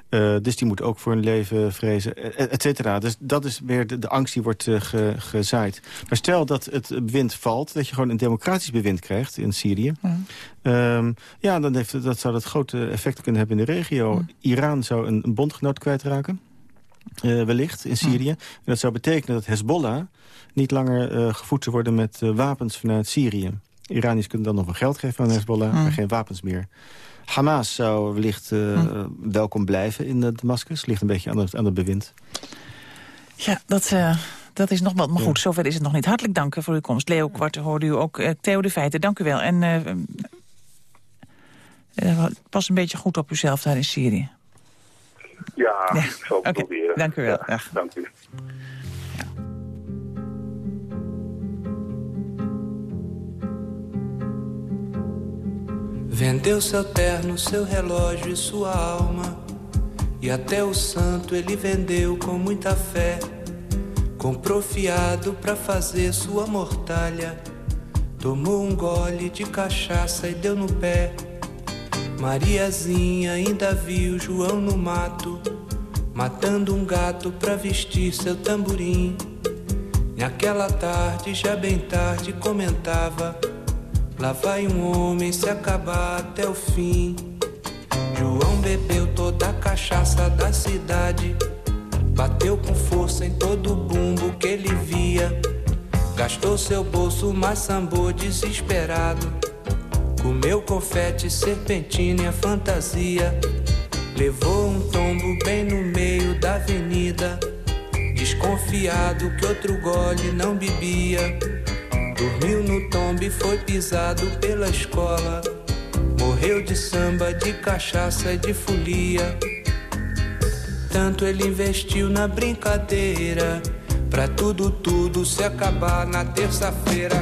Eh, dus die moeten ook voor hun leven vrezen, et et cetera. Dus dat is weer de, de angst die wordt eh, ge- gezaaid. Maar stel dat het bewind valt, dat je gewoon een democratisch bewind krijgt in Syrië. Ehm, ja, dan heeft, dat zou dat grote effecten kunnen hebben in de regio. Iran zou een, een bondgenoot kwijtraken. eh, wellicht in Syrië. En dat zou betekenen dat Hezbollah niet langer gevoed zou worden met wapens vanuit Syrië. Iraniërs kunnen dan nog wel geld geven aan Hezbollah, maar geen wapens meer. Hamas zou wellicht eh, welkom blijven in Damascus. Ligt een beetje aan het, aan het bewind. Ja, dat, eh, dat is nog wat. Maar goed, zover is het nog niet. Hartelijk dank eh, voor uw komst. Leo Kwart hoorde u ook. eh, Theo de Feiten, dank u wel. En pas een beetje goed op uzelf daar in Syrië. Ja, Ja, ik zal het proberen. dank u wel. Ja, dank u. Vendeu seu terno, seu relógio e sua alma. E até o santo ele vendeu com muita fé. Comprou fiado pra fazer sua mortalha. Tomou um gole de cachaça e deu no pé. Mariazinha ainda viu João no mato, matando um gato pra vestir seu tamborim. Naquela tarde, já bem tarde, comentava: Lá vai um homem se acabar até o fim. João bebeu toda a cachaça da cidade, bateu com força em todo o bumbo que ele via. Gastou seu bolso, mas desesperado. Comeu confete, serpentina e a fantasia. Levou um tombo bem no meio da avenida. Desconfiado que outro gole não bebia. Dormiu no tombo e foi pisado pela escola. Morreu de samba, de cachaça e de folia. Tanto ele investiu na brincadeira. Pra tudo, tudo se acabar na terça-feira.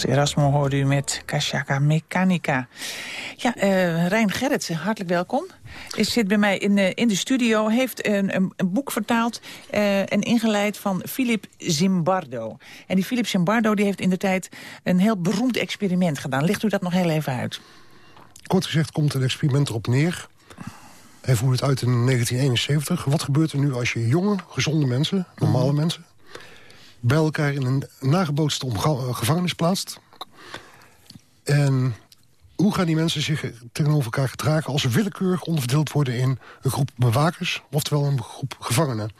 Carlos Erasmo hoorde u met Kashaka Mechanica. Ja, eh Rijn Gerritsen, hartelijk welkom. Hij zit bij mij in, eh, in de studio, heeft een, een, een boek vertaald eh, en ingeleid van Philip Zimbardo. En die Philip Zimbardo die heeft in de tijd een heel beroemd experiment gedaan. Ligt u dat nog heel even uit? Kort gezegd komt het experiment erop neer. Hij voerde het uit in 1971. Wat gebeurt er nu als je jonge, gezonde mensen, normale mensen... bij elkaar in een nagebootste omga- gevangenis plaatst? En hoe gaan die mensen zich tegenover elkaar gedragen... als ze willekeurig onderverdeeld worden in een groep bewakers... oftewel een groep gevangenen?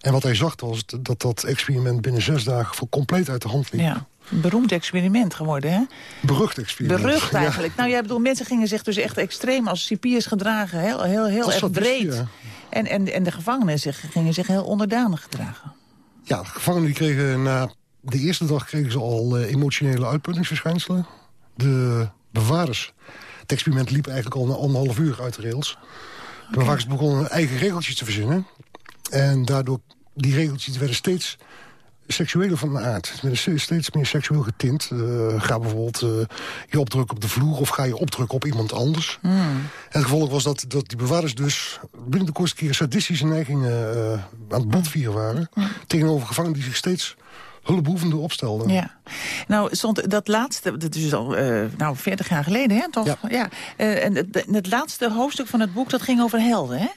En wat hij zag was dat dat experiment binnen zes dagen... voor compleet uit de hand liep. Ja, een beroemd experiment geworden, hè? Berucht experiment. Berucht Ja. eigenlijk. Nou, jij bedoelt, mensen gingen zich dus echt extreem als cipiers gedragen. Heel, heel, heel erg breed. ja. En, en, en de gevangenen zich, gingen zich heel onderdanig gedragen. Ja, de gevangenen die kregen na de eerste dag kregen ze al eh, emotionele uitputtingsverschijnselen. De bewaarders Het experiment liep eigenlijk al een anderhalf uur uit de rails. De bewakers begonnen eigen regeltjes te verzinnen. En daardoor, die regeltjes werden steeds seksueler van aard. Steeds meer seksueel getint. Eh, ga bijvoorbeeld eh, je opdrukken op de vloer... of ga je opdrukken op iemand anders. Hmm. En het gevolg was dat, dat die bewaarders dus... binnen de kortste keer sadistische neigingen eh, aan het botvieren waren... tegenover gevangenen die zich steeds hulpbehoevender opstelden. Ja. Nou, stond dat laatste, dat is al eh, nou, 40 jaar geleden, hè, toch? Ja. En het, het laatste hoofdstuk van het boek, dat ging over helden, hè?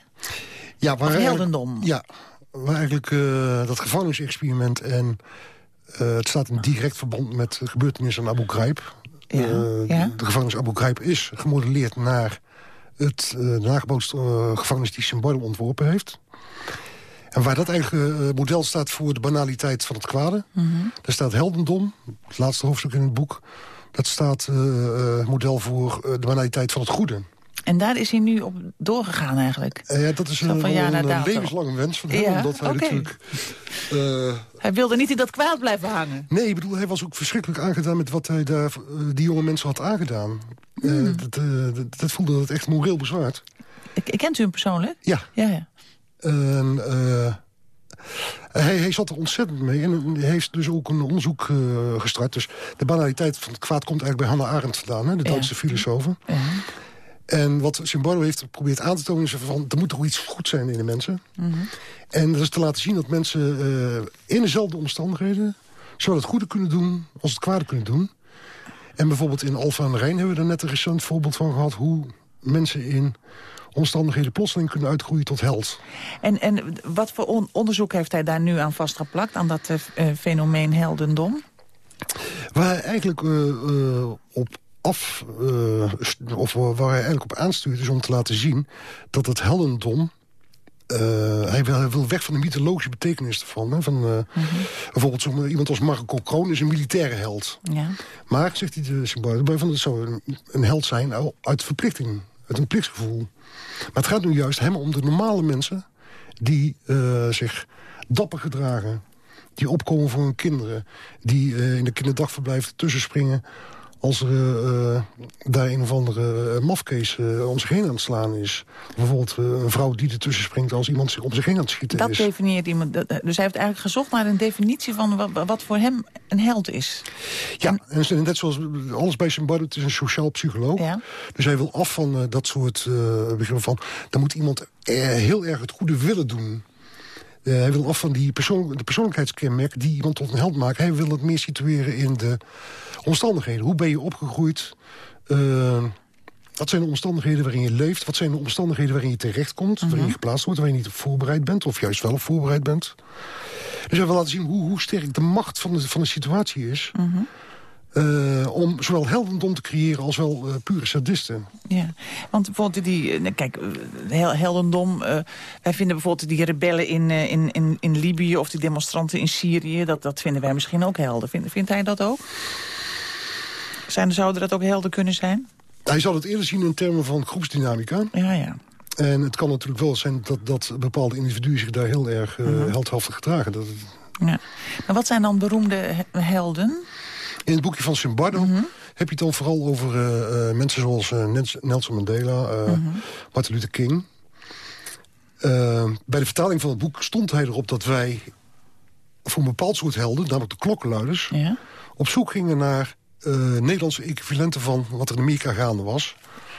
Ja, Of heldendom. Ja, waar eigenlijk eh, dat gevangenisexperiment... en eh, het staat in direct verband met de gebeurtenissen aan Abu Ghraib. Ja, Eh, ja. De gevangenis Abu Ghraib is gemodelleerd naar het uh, nagebootste gevangenis die Simbardo ontworpen heeft. En waar dat eigen model staat voor de banaliteit van het kwade... Mhm. daar staat heldendom, het laatste hoofdstuk in het boek... dat staat model voor de banaliteit van het goede. En daar is hij nu op doorgegaan eigenlijk. Eh, ja, dat is een, van een, levenslange wens van hem. Ja, omdat hij oké. natuurlijk... eh, Hij wilde niet in dat kwaad blijven hangen. Nee, ik bedoel, hij was ook verschrikkelijk aangedaan met wat hij daar, eh, die jonge mensen had aangedaan. Hmm. dat, dat, dat voelde dat echt moreel bezwaard. Ik, kent u hem persoonlijk? Ja. Ja, ja. En, hij, hij zat er ontzettend mee. En hij heeft dus ook een onderzoek gestart. Dus de banaliteit van het kwaad komt eigenlijk bij Hannah Arendt vandaan. Hè, de Ja. Duitse filosoof. En wat Simbardo heeft geprobeerd aan te tonen... is van, er moet toch iets goed zijn in de mensen. Mhm. En dat is te laten zien dat mensen eh, in dezelfde omstandigheden... zowel het goede kunnen doen als het kwade kunnen doen. En bijvoorbeeld in Alphen aan de Rijn hebben we er net een recent voorbeeld van gehad... hoe mensen in omstandigheden plotseling kunnen uitgroeien tot held. En, en wat voor on- onderzoek heeft hij daar nu aan vastgeplakt? Aan dat eh, eh, fenomeen heldendom? Waar hij eigenlijk op af, eh, of waar hij eigenlijk op aanstuurt... is om te laten zien dat het heldendom... eh, hij, wil, hij wil weg van de mythologische betekenis ervan. Hè, van, eh, Bijvoorbeeld zo, iemand als Marco Kroon is een militaire held. Ja. Maar, zegt hij de van, het zou een, een held zijn nou, uit verplichting. Uit een plichtsgevoel. Maar het gaat nu juist hem om de normale mensen... die zich dapper gedragen. Die opkomen voor hun kinderen. Die in de kinderdagverblijf tussen springen... als er eh, eh, daar een of andere uh, mafkees eh, om zich heen aan het slaan is. Bijvoorbeeld eh, een vrouw die ertussen springt... als iemand zich om zich heen aan het schieten Dat is. definieert iemand. Dus hij heeft eigenlijk gezocht naar een definitie van wat, wat voor hem een held is. Ja, en net zoals alles bij Simbardo, het is een sociaal psycholoog. Ja. Dus hij wil af van eh, dat soort eh begrippen van... dan moet iemand eh, heel erg het goede willen doen. Eh, hij wil af van die persoon, de persoonlijkheidskenmerken die iemand tot een held maken. Hij wil het meer situeren in de omstandigheden. Hoe ben je opgegroeid? Eh, wat zijn de omstandigheden waarin je leeft? Wat zijn de omstandigheden waarin je terechtkomt? Waarin je geplaatst wordt, waar je niet op voorbereid bent... of juist wel op voorbereid bent. Dus hij wil laten zien hoe, hoe sterk de macht van de, van de situatie is... eh, om zowel heldendom te creëren als wel eh, pure sadisten. Ja, want bijvoorbeeld die, eh, kijk, eh, hel- heldendom, eh, wij vinden bijvoorbeeld die rebellen in, in, in, in Libië of die demonstranten in Syrië, dat, dat vinden wij misschien ook helden. Vindt, vindt hij dat ook? Zijn, zouden dat ook helden kunnen zijn? Hij zal het eerder zien in termen van groepsdynamica. Ja, ja. En het kan natuurlijk wel zijn dat, dat bepaalde individuen zich daar heel erg eh, heldhaftig gedragen. Dat, ja. Maar wat zijn dan beroemde he- helden? In het boekje van Simbardo heb je het dan vooral over eh, eh, mensen zoals eh, Nels- Nelson Mandela, eh, Martin Luther King. Bij de vertaling van het boek stond hij erop dat wij voor een bepaald soort helden, namelijk de klokkenluiders, Ja. op zoek gingen naar Nederlandse equivalenten van wat er in Amerika gaande was.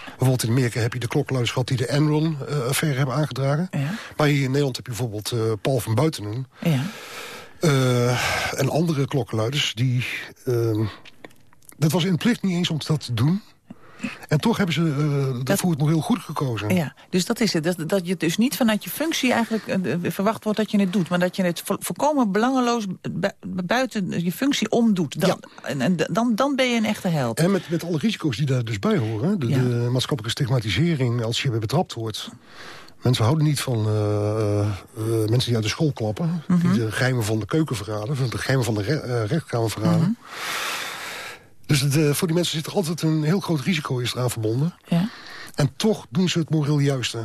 Bijvoorbeeld in Amerika heb je de klokkenluiders gehad die de Enron-affaire hebben aangedragen. Ja. Maar hier in Nederland heb je bijvoorbeeld Paul van Buitenen. Ja. Eh, en andere klokkenluiders die... ehm, dat was in plicht niet eens om dat te doen. En toch hebben ze eh dat het moreel goed gekozen. Ja, dus dat is het. Dat, dat je dus niet vanuit je functie eigenlijk eh, verwacht wordt dat je het doet. Maar dat je het vo- volkomen belangeloos bu- buiten je functie omdoet. Dan, en, en dan, dan ben je een echte held. En met, met alle risico's die daar dus bij horen. De, de maatschappelijke stigmatisering als je betrapt wordt. Mensen houden niet van eh, eh, mensen die uit de school klappen. Die de geheimen van de keuken verraden. Of de geheimen van de re eh, rechtkamer verraden. Dus het, eh, voor die mensen zit er altijd een heel groot risico is eraan verbonden. Ja. En toch doen ze het moreel juiste.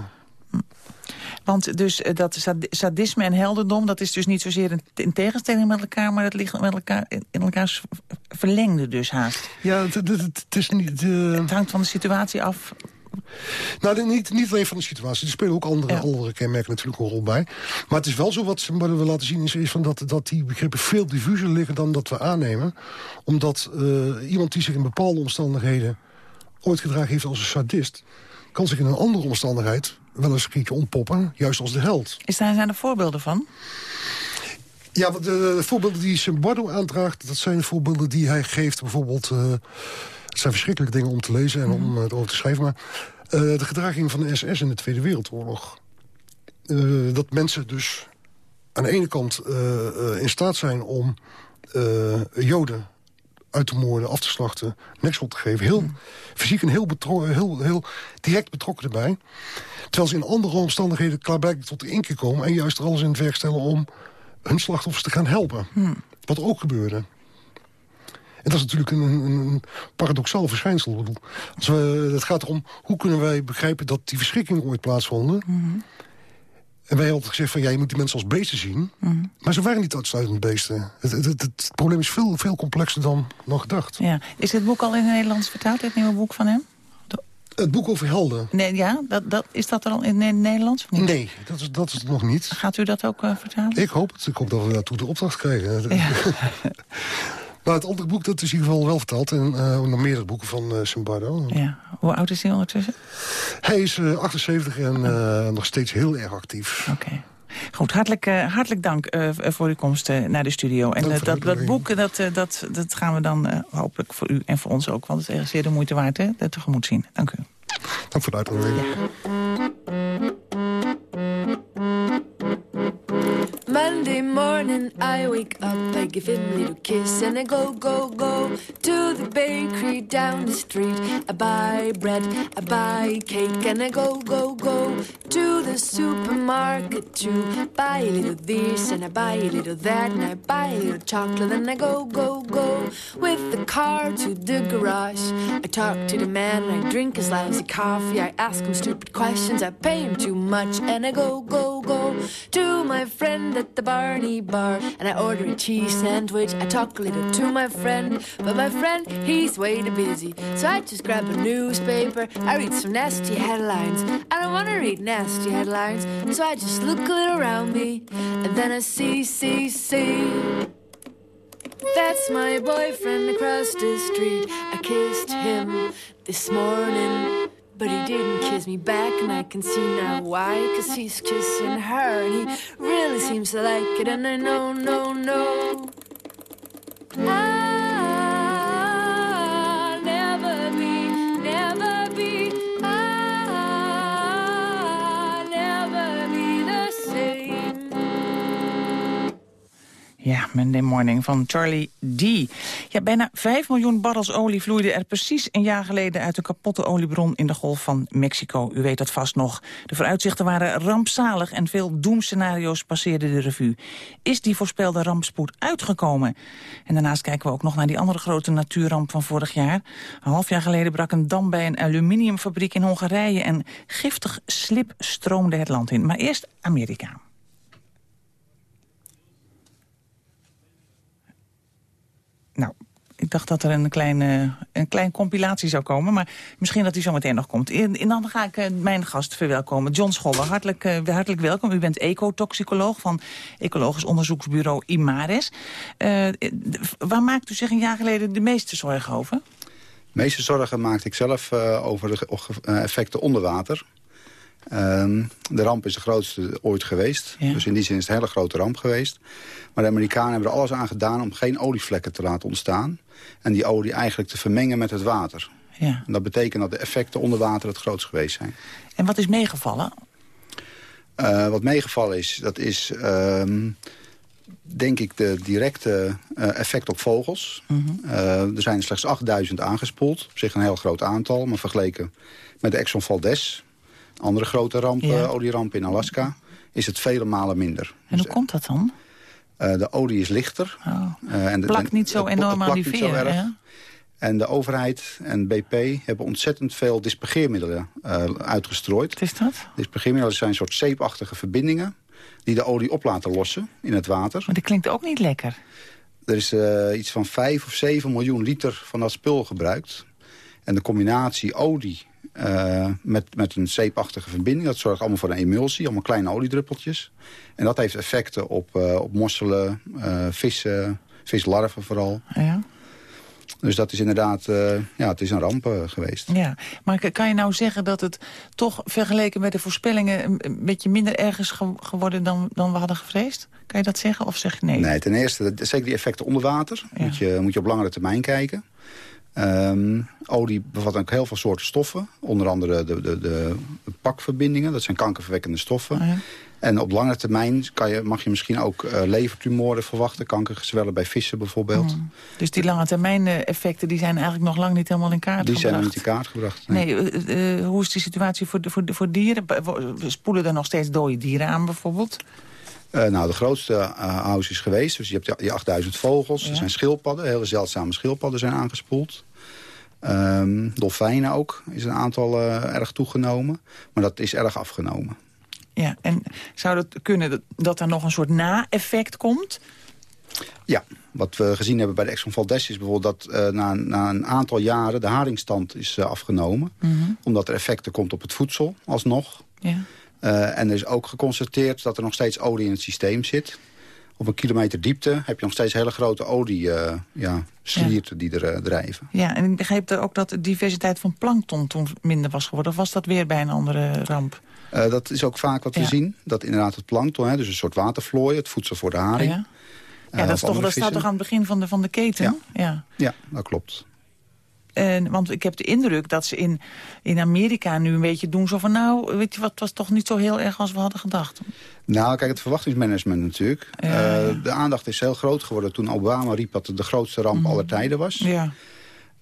Want dus eh, dat sad- sadisme en heldendom, dat is dus niet zozeer in, in tegenstelling met elkaar, maar dat ligt met elkaar in, elkaars verlengde dus haast. Ja, het, het, het is niet... eh, Het hangt van de situatie af. Nou, niet, niet alleen van de situatie. Er spelen ook andere, andere kenmerken natuurlijk een rol bij. Maar het is wel zo wat ze wat we laten zien... is, is van dat, dat die begrippen veel diffuser liggen dan dat we aannemen. Omdat eh, iemand die zich in bepaalde omstandigheden... ooit gedragen heeft als een sadist... kan zich in een andere omstandigheid wel eens een keertje ontpoppen. Juist als de held. Is daar, zijn er voorbeelden van? Ja, want de, voorbeelden die Simbardo aandraagt... dat zijn voorbeelden die hij geeft. Bijvoorbeeld, eh, het zijn verschrikkelijke dingen om te lezen en om het over te schrijven. Maar eh, de gedraging van de SS in de Tweede Wereldoorlog. Eh, dat mensen dus aan de ene kant eh, eh, in staat zijn om eh, Joden uit te moorden, af te slachten, nekschot te geven. Heel fysiek en heel, heel, heel direct betrokken erbij. Terwijl ze in andere omstandigheden klaarblijkelijk tot de inkeer komen... en juist er alles in het werk stellen om hun slachtoffers te gaan helpen. Wat ook gebeurde. Is natuurlijk een, een, paradoxaal verschijnsel. Bedoel, Als we, het gaat erom, hoe kunnen wij begrijpen dat die verschrikkingen ooit plaatsvonden... En wij altijd gezegd van ja, je moet die mensen als beesten zien. Maar ze waren niet uitsluitend beesten. Het, het, het, het probleem is veel, veel complexer dan, dan gedacht. Ja. Is dit boek al in het Nederlands vertaald, het nieuwe boek van hem? Het boek over helden? Nee, ja, dat, dat, is dat er al in het Nederlands of niet? Nee, dat is, dat is het nog niet. Gaat u dat ook eh, vertalen? Ik hoop het. Ik hoop dat we daartoe de opdracht krijgen. maar het andere boek dat is in ieder geval wel vertaald. En eh, nog meerdere boeken van eh Simbardo. Ja. Hoe oud is hij ondertussen? Hij is eh, 78 en eh, nog steeds heel erg actief. Oké. Goed, hartelijk, hartelijk dank voor uw komst naar de studio. En dat, dat boek, dat, dat, dat gaan we dan hopelijk voor u en voor ons ook... want het is zeer de moeite waard, hè, dat tegemoet zien. Dank u. Dank voor de uitnodiging. Monday morning, I wake up, I give him a little kiss, and I go, go, go to the bakery down the street. I buy bread, I buy cake, and I go, go, go to the supermarket to buy a little this, and I buy a little that, and I buy a little chocolate, and I go, go, go with the car to the garage. I talk to the man, I drink his lousy coffee, I ask him stupid questions, I pay him too much, and I go, go, go to my friend at the Barney bar, and I order a cheese sandwich. I talk a little to my friend, but my friend, he's way too busy. So I just grab a newspaper, I read some nasty headlines. I don't wanna read nasty headlines, so I just look a little around me, and then I see, see, see. That's my boyfriend across the street. I kissed him this morning. But he didn't kiss me back, and I can see now why. Cause he's kissing her, and he really seems to like it. And I know, no, no. I'll ah, never be, never be. I'll never be the same. Ja, Monday Morning van Charlie D. Ja, bijna 5 miljoen barrels olie vloeide er precies een jaar geleden... uit een kapotte oliebron in de Golf van Mexico. U weet dat vast nog. De vooruitzichten waren rampzalig en veel doemscenario's passeerden de revue. Is die voorspelde rampspoed uitgekomen? En daarnaast kijken we ook nog naar die andere grote natuurramp van vorig jaar. Een half jaar geleden brak een dam bij een aluminiumfabriek in Hongarije... en giftig slip stroomde het land in. Maar eerst Amerika. Nou, ik dacht dat er een kleine, een klein compilatie zou komen. Maar misschien dat die zo meteen nog komt. En, dan ga ik eh, mijn gast verwelkomen. John Scholler, hartelijk, eh, hartelijk welkom. U bent ecotoxicoloog van ecologisch onderzoeksbureau IMARES. Eh, waar maakt u zich een jaar geleden de meeste zorgen over? De meeste zorgen maakte ik zelf over de effecten onder water. Ehm, de ramp is de grootste ooit geweest. Dus in die zin is het een hele grote ramp geweest. Maar de Amerikanen hebben er alles aan gedaan om geen olievlekken te laten ontstaan. En die olie eigenlijk te vermengen met het water. Ja. En dat betekent dat de effecten onder water het grootst geweest zijn. En wat is meegevallen? Eh, wat meegevallen is, dat is ehm, denk ik de directe eh, effect op vogels. Eh, er zijn slechts 8000 aangespoeld. Op zich een heel groot aantal, maar vergeleken met de Exxon Valdez... andere grote ramp, Ja. eh, olieramp in Alaska... is het vele malen minder. En hoe komt dat dan? Eh, de olie is lichter. Oh. Eh, en de- Plakt niet zo enorm aan die veren? En de overheid en BP hebben ontzettend veel dispergeermiddelen eh, uitgestrooid. Wat is dat? Dispergeermiddelen zijn een soort zeepachtige verbindingen... die de olie op laten lossen in het water. Maar dat klinkt ook niet lekker. Er is eh, iets van 5 of 7 miljoen liter van dat spul gebruikt. En de combinatie olie eh, met, met een zeepachtige verbinding... dat zorgt allemaal voor een emulsie, allemaal kleine oliedruppeltjes. En dat heeft effecten op, eh, op mosselen, eh, vissen, vislarven vooral. Ja. Dus dat is inderdaad, ja, het is een ramp geweest. Ja, maar kan je nou zeggen dat het toch vergeleken met de voorspellingen... een, beetje minder erg is ge- geworden dan, dan we hadden gevreesd? Kan je dat zeggen of zeg je nee? Nee, ten eerste, dat- zeker die effecten onder water. Moet, je, moet je op langere termijn kijken. Ehm, olie bevat ook heel veel soorten stoffen. Onder andere de, de, de pakverbindingen. Dat zijn kankerverwekkende stoffen. En op lange termijn kan je, mag je misschien ook eh, levertumoren verwachten. Kankergezwellen bij vissen bijvoorbeeld. Hmm. Dus die lange termijn eh, effecten die zijn eigenlijk nog lang niet helemaal in kaart Die zijn gebracht. niet in kaart gebracht. Nee, eh, hoe is die situatie voor, de- voor, de- voor dieren? Spoelen er nog steeds dode dieren aan bijvoorbeeld. Eh, nou, de grootste uh, house is geweest. Dus je hebt die 8000 vogels. Er zijn schildpadden. Hele zeldzame schildpadden zijn aangespoeld. Ehm, dolfijnen ook is een aantal eh, erg toegenomen. Maar dat is erg afgenomen. Ja, en zou het kunnen dat, dat er nog een soort na-effect komt? Ja, wat we gezien hebben bij de Exxon Valdez is bijvoorbeeld dat eh, na, na een aantal jaren de haringstand is eh, afgenomen. Omdat er effecten komt op het voedsel alsnog. Ja. Eh, en er is ook geconstateerd dat er nog steeds olie in het systeem zit. Op een kilometer diepte heb je nog steeds hele grote olie eh, ja, slierten die er eh, drijven. Ja, en ik begreep er ook dat de diversiteit van plankton toen minder was geworden. Of was dat weer bij een andere ramp? Dat is ook vaak wat we Ja. zien. Dat inderdaad het plankton, hè, dus een soort watervlooi, het voedsel voor de haring. Ja, Eh, ja dat, is toch, dat staat toch aan het begin van de, van de keten? Ja. Ja, dat klopt. En, want ik heb de indruk dat ze in, in Amerika nu een beetje doen zo van... nou, weet je wat, het was toch niet zo heel erg als we hadden gedacht. Nou, kijk, het verwachtingsmanagement natuurlijk. Ja, Eh, de aandacht is heel groot geworden toen Obama riep dat het de grootste ramp aller tijden was. Mhm. Ja.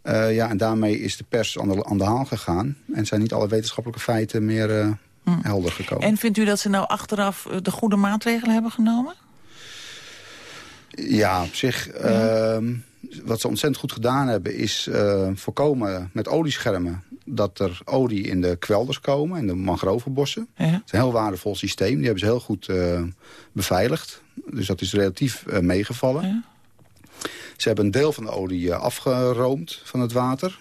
Eh, ja, en daarmee is de pers aan de, aan de haal gegaan. En zijn niet alle wetenschappelijke feiten meer eh, helder gekomen. En vindt u dat ze nou achteraf de goede maatregelen hebben genomen? Ja, op zich. ehm, wat ze ontzettend goed gedaan hebben is eh, voorkomen met olieschermen... dat er olie in de kwelders komen, in de mangrovenbossen. Ja. Het is een heel waardevol systeem. Die hebben ze heel goed eh, beveiligd. Dus dat is relatief eh, meegevallen. Ze hebben een deel van de olie afgeroomd van het water.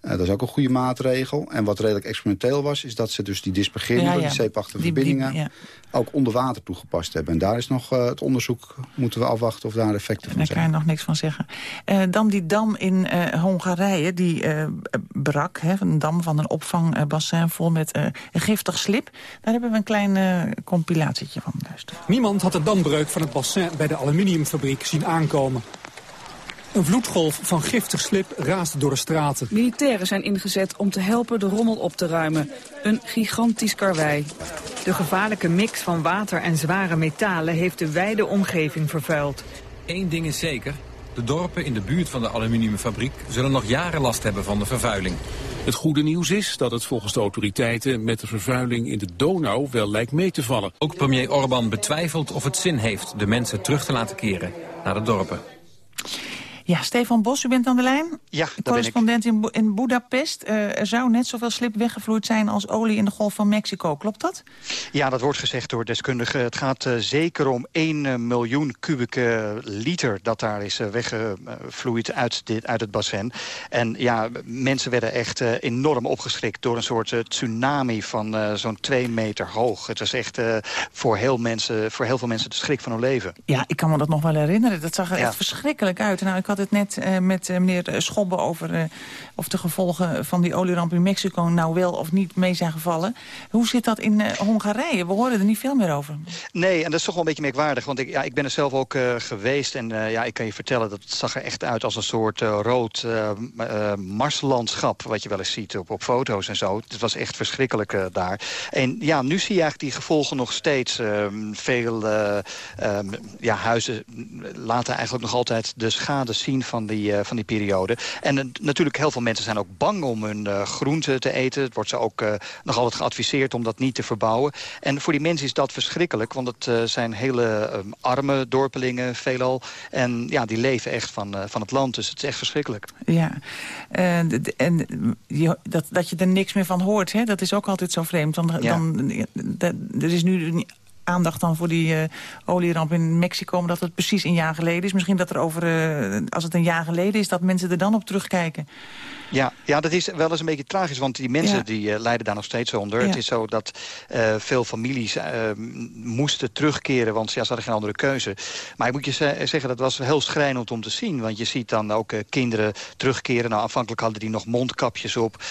Eh, dat is ook een goede maatregel. En wat redelijk experimenteel was, is dat ze dus die. Ja, ja. die zeepachtige die- verbindingen... ja. ook onder water toegepast hebben. En daar is nog eh, het onderzoek, moeten we afwachten of daar effecten van Daar zijn. kan je nog niks van zeggen. Eh, dan die dam in eh, Hongarije, die eh, brak. Hè, een dam van een opvangbassin vol met eh, een giftig slip. Daar hebben we een klein compilatietje van. Luister. Niemand had de dambreuk van het bassin bij de aluminiumfabriek zien aankomen. Een vloedgolf van giftig slip raast door de straten. Militairen zijn ingezet om te helpen de rommel op te ruimen. Een gigantisch karwei. De gevaarlijke mix van water en zware metalen heeft de wijde omgeving vervuild. Eén ding is zeker. De dorpen in de buurt van de aluminiumfabriek zullen nog jaren last hebben van de vervuiling. Het goede nieuws is dat het volgens de autoriteiten met de vervuiling in de Donau wel lijkt mee te vallen. Ook premier Orbán betwijfelt of het zin heeft de mensen terug te laten keren naar de dorpen. Ja, Stefan Bos, u bent aan de lijn. Ja, daar ben ik. Correspondent in, in Budapest. Eh, er zou net zoveel slip weggevloeid zijn als olie in de Golf van Mexico. Klopt dat? Ja, dat wordt gezegd door deskundigen. Het gaat eh, zeker om 1 eh, miljoen kubieke liter dat daar is weggevloeid uit, dit, uit het bassin. En ja, mensen werden echt enorm opgeschrikt door een soort tsunami van zo'n 2 meter hoog. Het was echt voor, heel mensen, voor heel veel mensen de schrik van hun leven. Ja, ik kan me dat nog wel herinneren. Dat zag er Ja. echt verschrikkelijk uit. Nou, ik had het net eh, met eh, meneer Schobbe over eh, of de gevolgen van die olieramp in Mexico nou wel of niet mee zijn gevallen. Hoe zit dat in Hongarije? We horen er niet veel meer over. Nee, en dat is toch wel een beetje merkwaardig. Want ik, ja, ik ben er zelf ook geweest. En ja, ik kan je vertellen, dat het zag er echt uit als een soort rood marslandschap. Wat je wel eens ziet op, op foto's en zo. Het was echt verschrikkelijk daar. En ja, nu zie je eigenlijk die gevolgen nog steeds. Ehm, veel eh, ehm, ja, huizen laten eigenlijk nog altijd de schade zien van die, eh, van die periode. En eh, natuurlijk, heel veel mensen zijn ook bang om hun eh groenten te eten. Het wordt ze ook nog altijd geadviseerd om dat niet te verbouwen. En voor die mensen is dat verschrikkelijk. Want het zijn hele arme dorpelingen veelal. En ja, die leven echt van, van het land. Dus het is echt verschrikkelijk. Ja, en, en je- dat, dat je er niks meer van hoort, hè? dat is ook altijd zo vreemd. Dan, Ja. dan, dat- er is nu aandacht dan voor die uh, olieramp in Mexico... omdat het precies een jaar geleden is. Misschien dat er over, uh, als het een jaar geleden is... dat mensen er dan op terugkijken. Ja, ja, dat is wel eens een beetje tragisch, want die mensen Ja. die uh, lijden daar nog steeds onder. Ja. Het is zo dat uh, veel families uh, moesten terugkeren, want ja, ze hadden geen andere keuze. Maar ik moet je ze zeggen, dat was heel schrijnend om te zien. Want je ziet dan ook kinderen terugkeren. Nou, aanvankelijk hadden die nog mondkapjes op.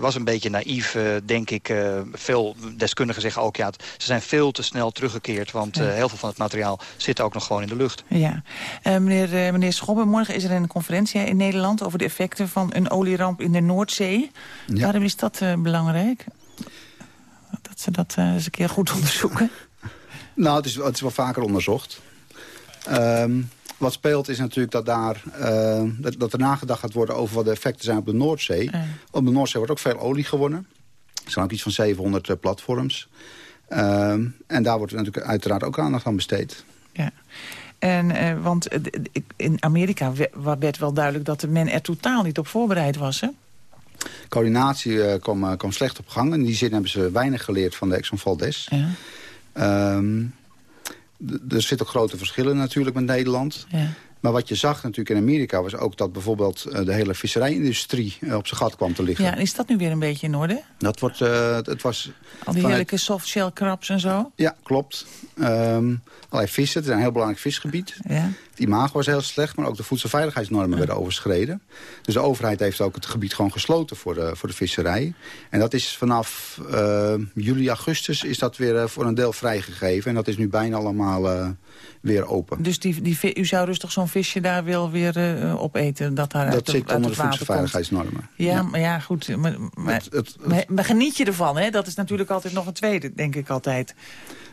Was een beetje naïef, denk ik. Veel deskundigen zeggen ook, ja, ze zijn veel te snel teruggekeerd. Want heel veel van het materiaal zit ook nog gewoon in de lucht. Ja. Meneer, meneer Schobben, morgen is er een conferentie in Nederland... over de effecten van een olieramp in de Noordzee. Ja. Waarom is dat uh, belangrijk? Dat ze dat uh, eens een keer goed onderzoeken? Nou, het is, het is wel vaker onderzocht. Um, wat speelt is natuurlijk dat, daar, uh, dat, dat er nagedacht gaat worden... over wat de effecten zijn op de Noordzee. Op de Noordzee wordt ook veel olie gewonnen. Er zijn ook iets van 700 uh, platforms. Um, en daar wordt natuurlijk uiteraard ook aandacht aan besteed. Ja. En, uh, want uh, in Amerika werd wel duidelijk dat men er totaal niet op voorbereid was, hè? Coördinatie uh, kwam, kwam, slecht op gang. In die zin hebben ze weinig geleerd van de Exxon Valdez. Ja. Um, er zitten ook grote verschillen natuurlijk met Nederland. Ja. Maar wat je zag natuurlijk in Amerika was ook dat bijvoorbeeld uh, de hele visserijindustrie uh, op zijn gat kwam te liggen. Ja, is dat nu weer een beetje in orde? Dat wordt, uh, het was... Al die heerlijke softshell crabs en zo? Ja, klopt. Um, allerlei vissen, het is een heel belangrijk visgebied. Ja. Het imago was heel slecht, maar ook de voedselveiligheidsnormen ja. werden overschreden. Dus de overheid heeft ook het gebied gewoon gesloten voor de, voor de visserij. En dat is vanaf uh, juli, augustus is dat weer uh, voor een deel vrijgegeven. En dat is nu bijna allemaal weer open. Dus die, die, u zou rustig zo'n visje daar wel weer uh, opeten? Dat, daar dat zit de, onder de voedselveiligheidsnormen. Ja, ja, maar ja, goed. Maar, maar, het, het, maar, maar geniet je ervan, hè? Dat is natuurlijk altijd nog een tweede, denk ik altijd.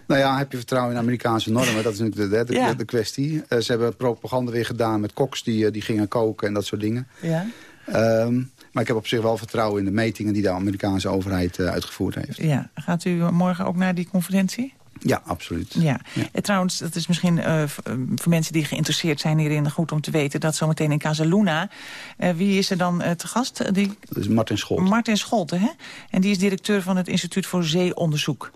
Nou ja, heb je vertrouwen in Amerikaanse normen? Dat is natuurlijk de, de, ja. de kwestie. Uh, ze hebben propaganda weer gedaan met koks die, uh, die gingen koken en dat soort dingen. Ja. Um, maar ik heb op zich wel vertrouwen in de metingen die de Amerikaanse overheid uh, uitgevoerd heeft. Ja. Gaat u morgen ook naar die conferentie? Ja, absoluut. Ja. ja. En trouwens, dat is misschien uh, voor mensen die geïnteresseerd zijn hierin goed om te weten... dat zometeen in Casaluna, uh, wie is er dan uh, te gast? Die... Dat is Martin Scholte. Martin Scholte, hè? En die is directeur van het Instituut voor Zeeonderzoek.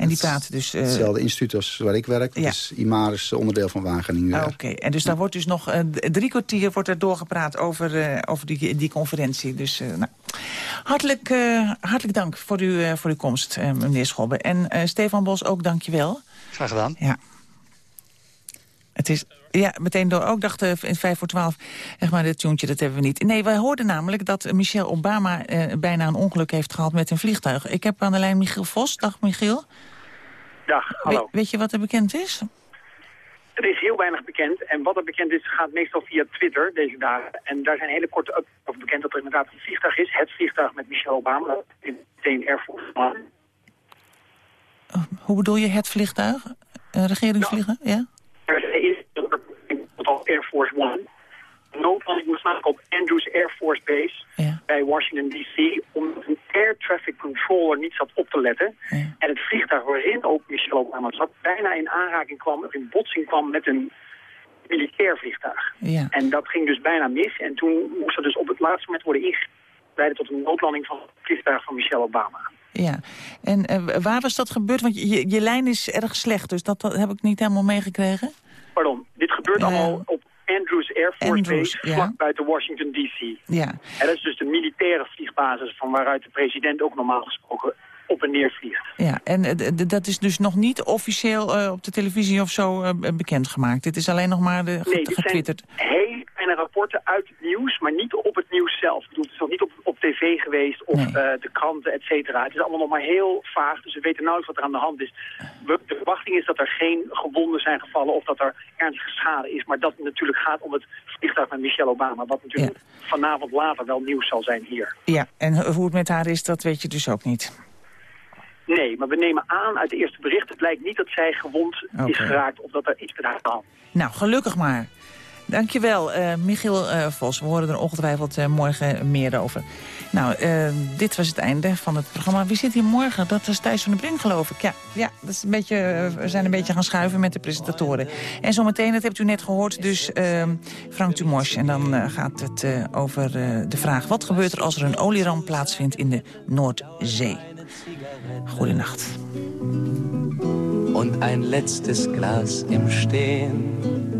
En die praten dus... Uh, Hetzelfde instituut als waar ik werk. Ja. is IMARIS, onderdeel van Wageningen. Ah, Oké, okay. en dus daar wordt dus nog uh, drie kwartier wordt er doorgepraat over, uh, over die, die conferentie. Dus nou, hartelijk, hartelijk dank voor, uw voor uw komst, meneer Schobbe. En Stefan Bos, ook dank je wel. Graag gedaan. Ja. Het is... Ja, meteen door. Ook dachten in 5 voor 12, zeg maar, dit tuentje, dat hebben we niet. Nee, wij hoorden namelijk dat Michelle Obama eh, bijna een ongeluk heeft gehad met een vliegtuig. Ik heb aan de lijn Michiel Vos. Dag, Michiel. Dag, hallo. We, weet je wat er bekend is? Er is heel weinig bekend. En wat er bekend is, gaat meestal via Twitter deze dagen. En daar zijn hele korte updates over bekend dat er inderdaad een vliegtuig is. Het vliegtuig met Michelle Obama, in meteen Air Force One. Uh, hoe bedoel je het vliegtuig? Uh, regeringsvliegen, nou, ja? Air Force One. Noodlanding was namelijk op Andrews Air Force Base ja. bij Washington D.C. omdat een air traffic controller niet zat op te letten. Ja. En het vliegtuig waarin ook Michelle Obama zat bijna in aanraking kwam, of in botsing kwam met een militair vliegtuig. Ja. En dat ging dus bijna mis. En toen moest er dus op het laatste moment worden ingeleid tot een noodlanding van het vliegtuig van Michelle Obama. Ja, en uh, waar was dat gebeurd? Want je, je lijn is erg slecht, dus dat, dat heb ik niet helemaal meegekregen. Pardon, dit gebeurt allemaal op Andrews Air Force Andrews, Base, vlak ja. buiten Washington D.C. Ja. En dat is dus de militaire vliegbasis van waaruit de president ook normaal gesproken op en neer vliegt. Ja, en uh, dat is dus nog niet officieel uh, op de televisie of zo uh, bekendgemaakt. Dit is alleen nog maar de, nee, dit getwitterd. Zijn hele rapporten uit het nieuws, maar niet op het nieuws zelf. Ik bedoel, het is nog niet op, op tv geweest of nee. de kranten, et cetera. Het is allemaal nog maar heel vaag, dus we weten nauwelijks wat er aan de hand is. De verwachting is dat er geen gewonden zijn gevallen of dat er ernstige schade is. Maar dat het natuurlijk gaat om het vliegtuig met Michelle Obama. Wat natuurlijk ja. vanavond later wel nieuws zal zijn hier. Ja, en hoe het met haar is, dat weet je dus ook niet. Nee, maar we nemen aan uit de eerste berichten... het blijkt niet dat zij gewond okay. is geraakt of dat er iets met haar kan. Nou, gelukkig maar. Dankjewel, uh, Michiel uh, Vos. We horen er ongetwijfeld uh, morgen meer over. Nou, dit was het einde van het programma. Wie zit hier morgen? Dat is Thijs van de Brink, geloof ik. Ja, ja dat is een beetje, we zijn een beetje gaan schuiven met de presentatoren. En zometeen, dat hebt u net gehoord, dus Frank Dumos. En dan gaat het over de vraag... wat gebeurt er als er een olieramp plaatsvindt in de Noordzee? Goedenacht. und ein letztes Glas im Stehen.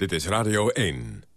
Dit is Radio 1.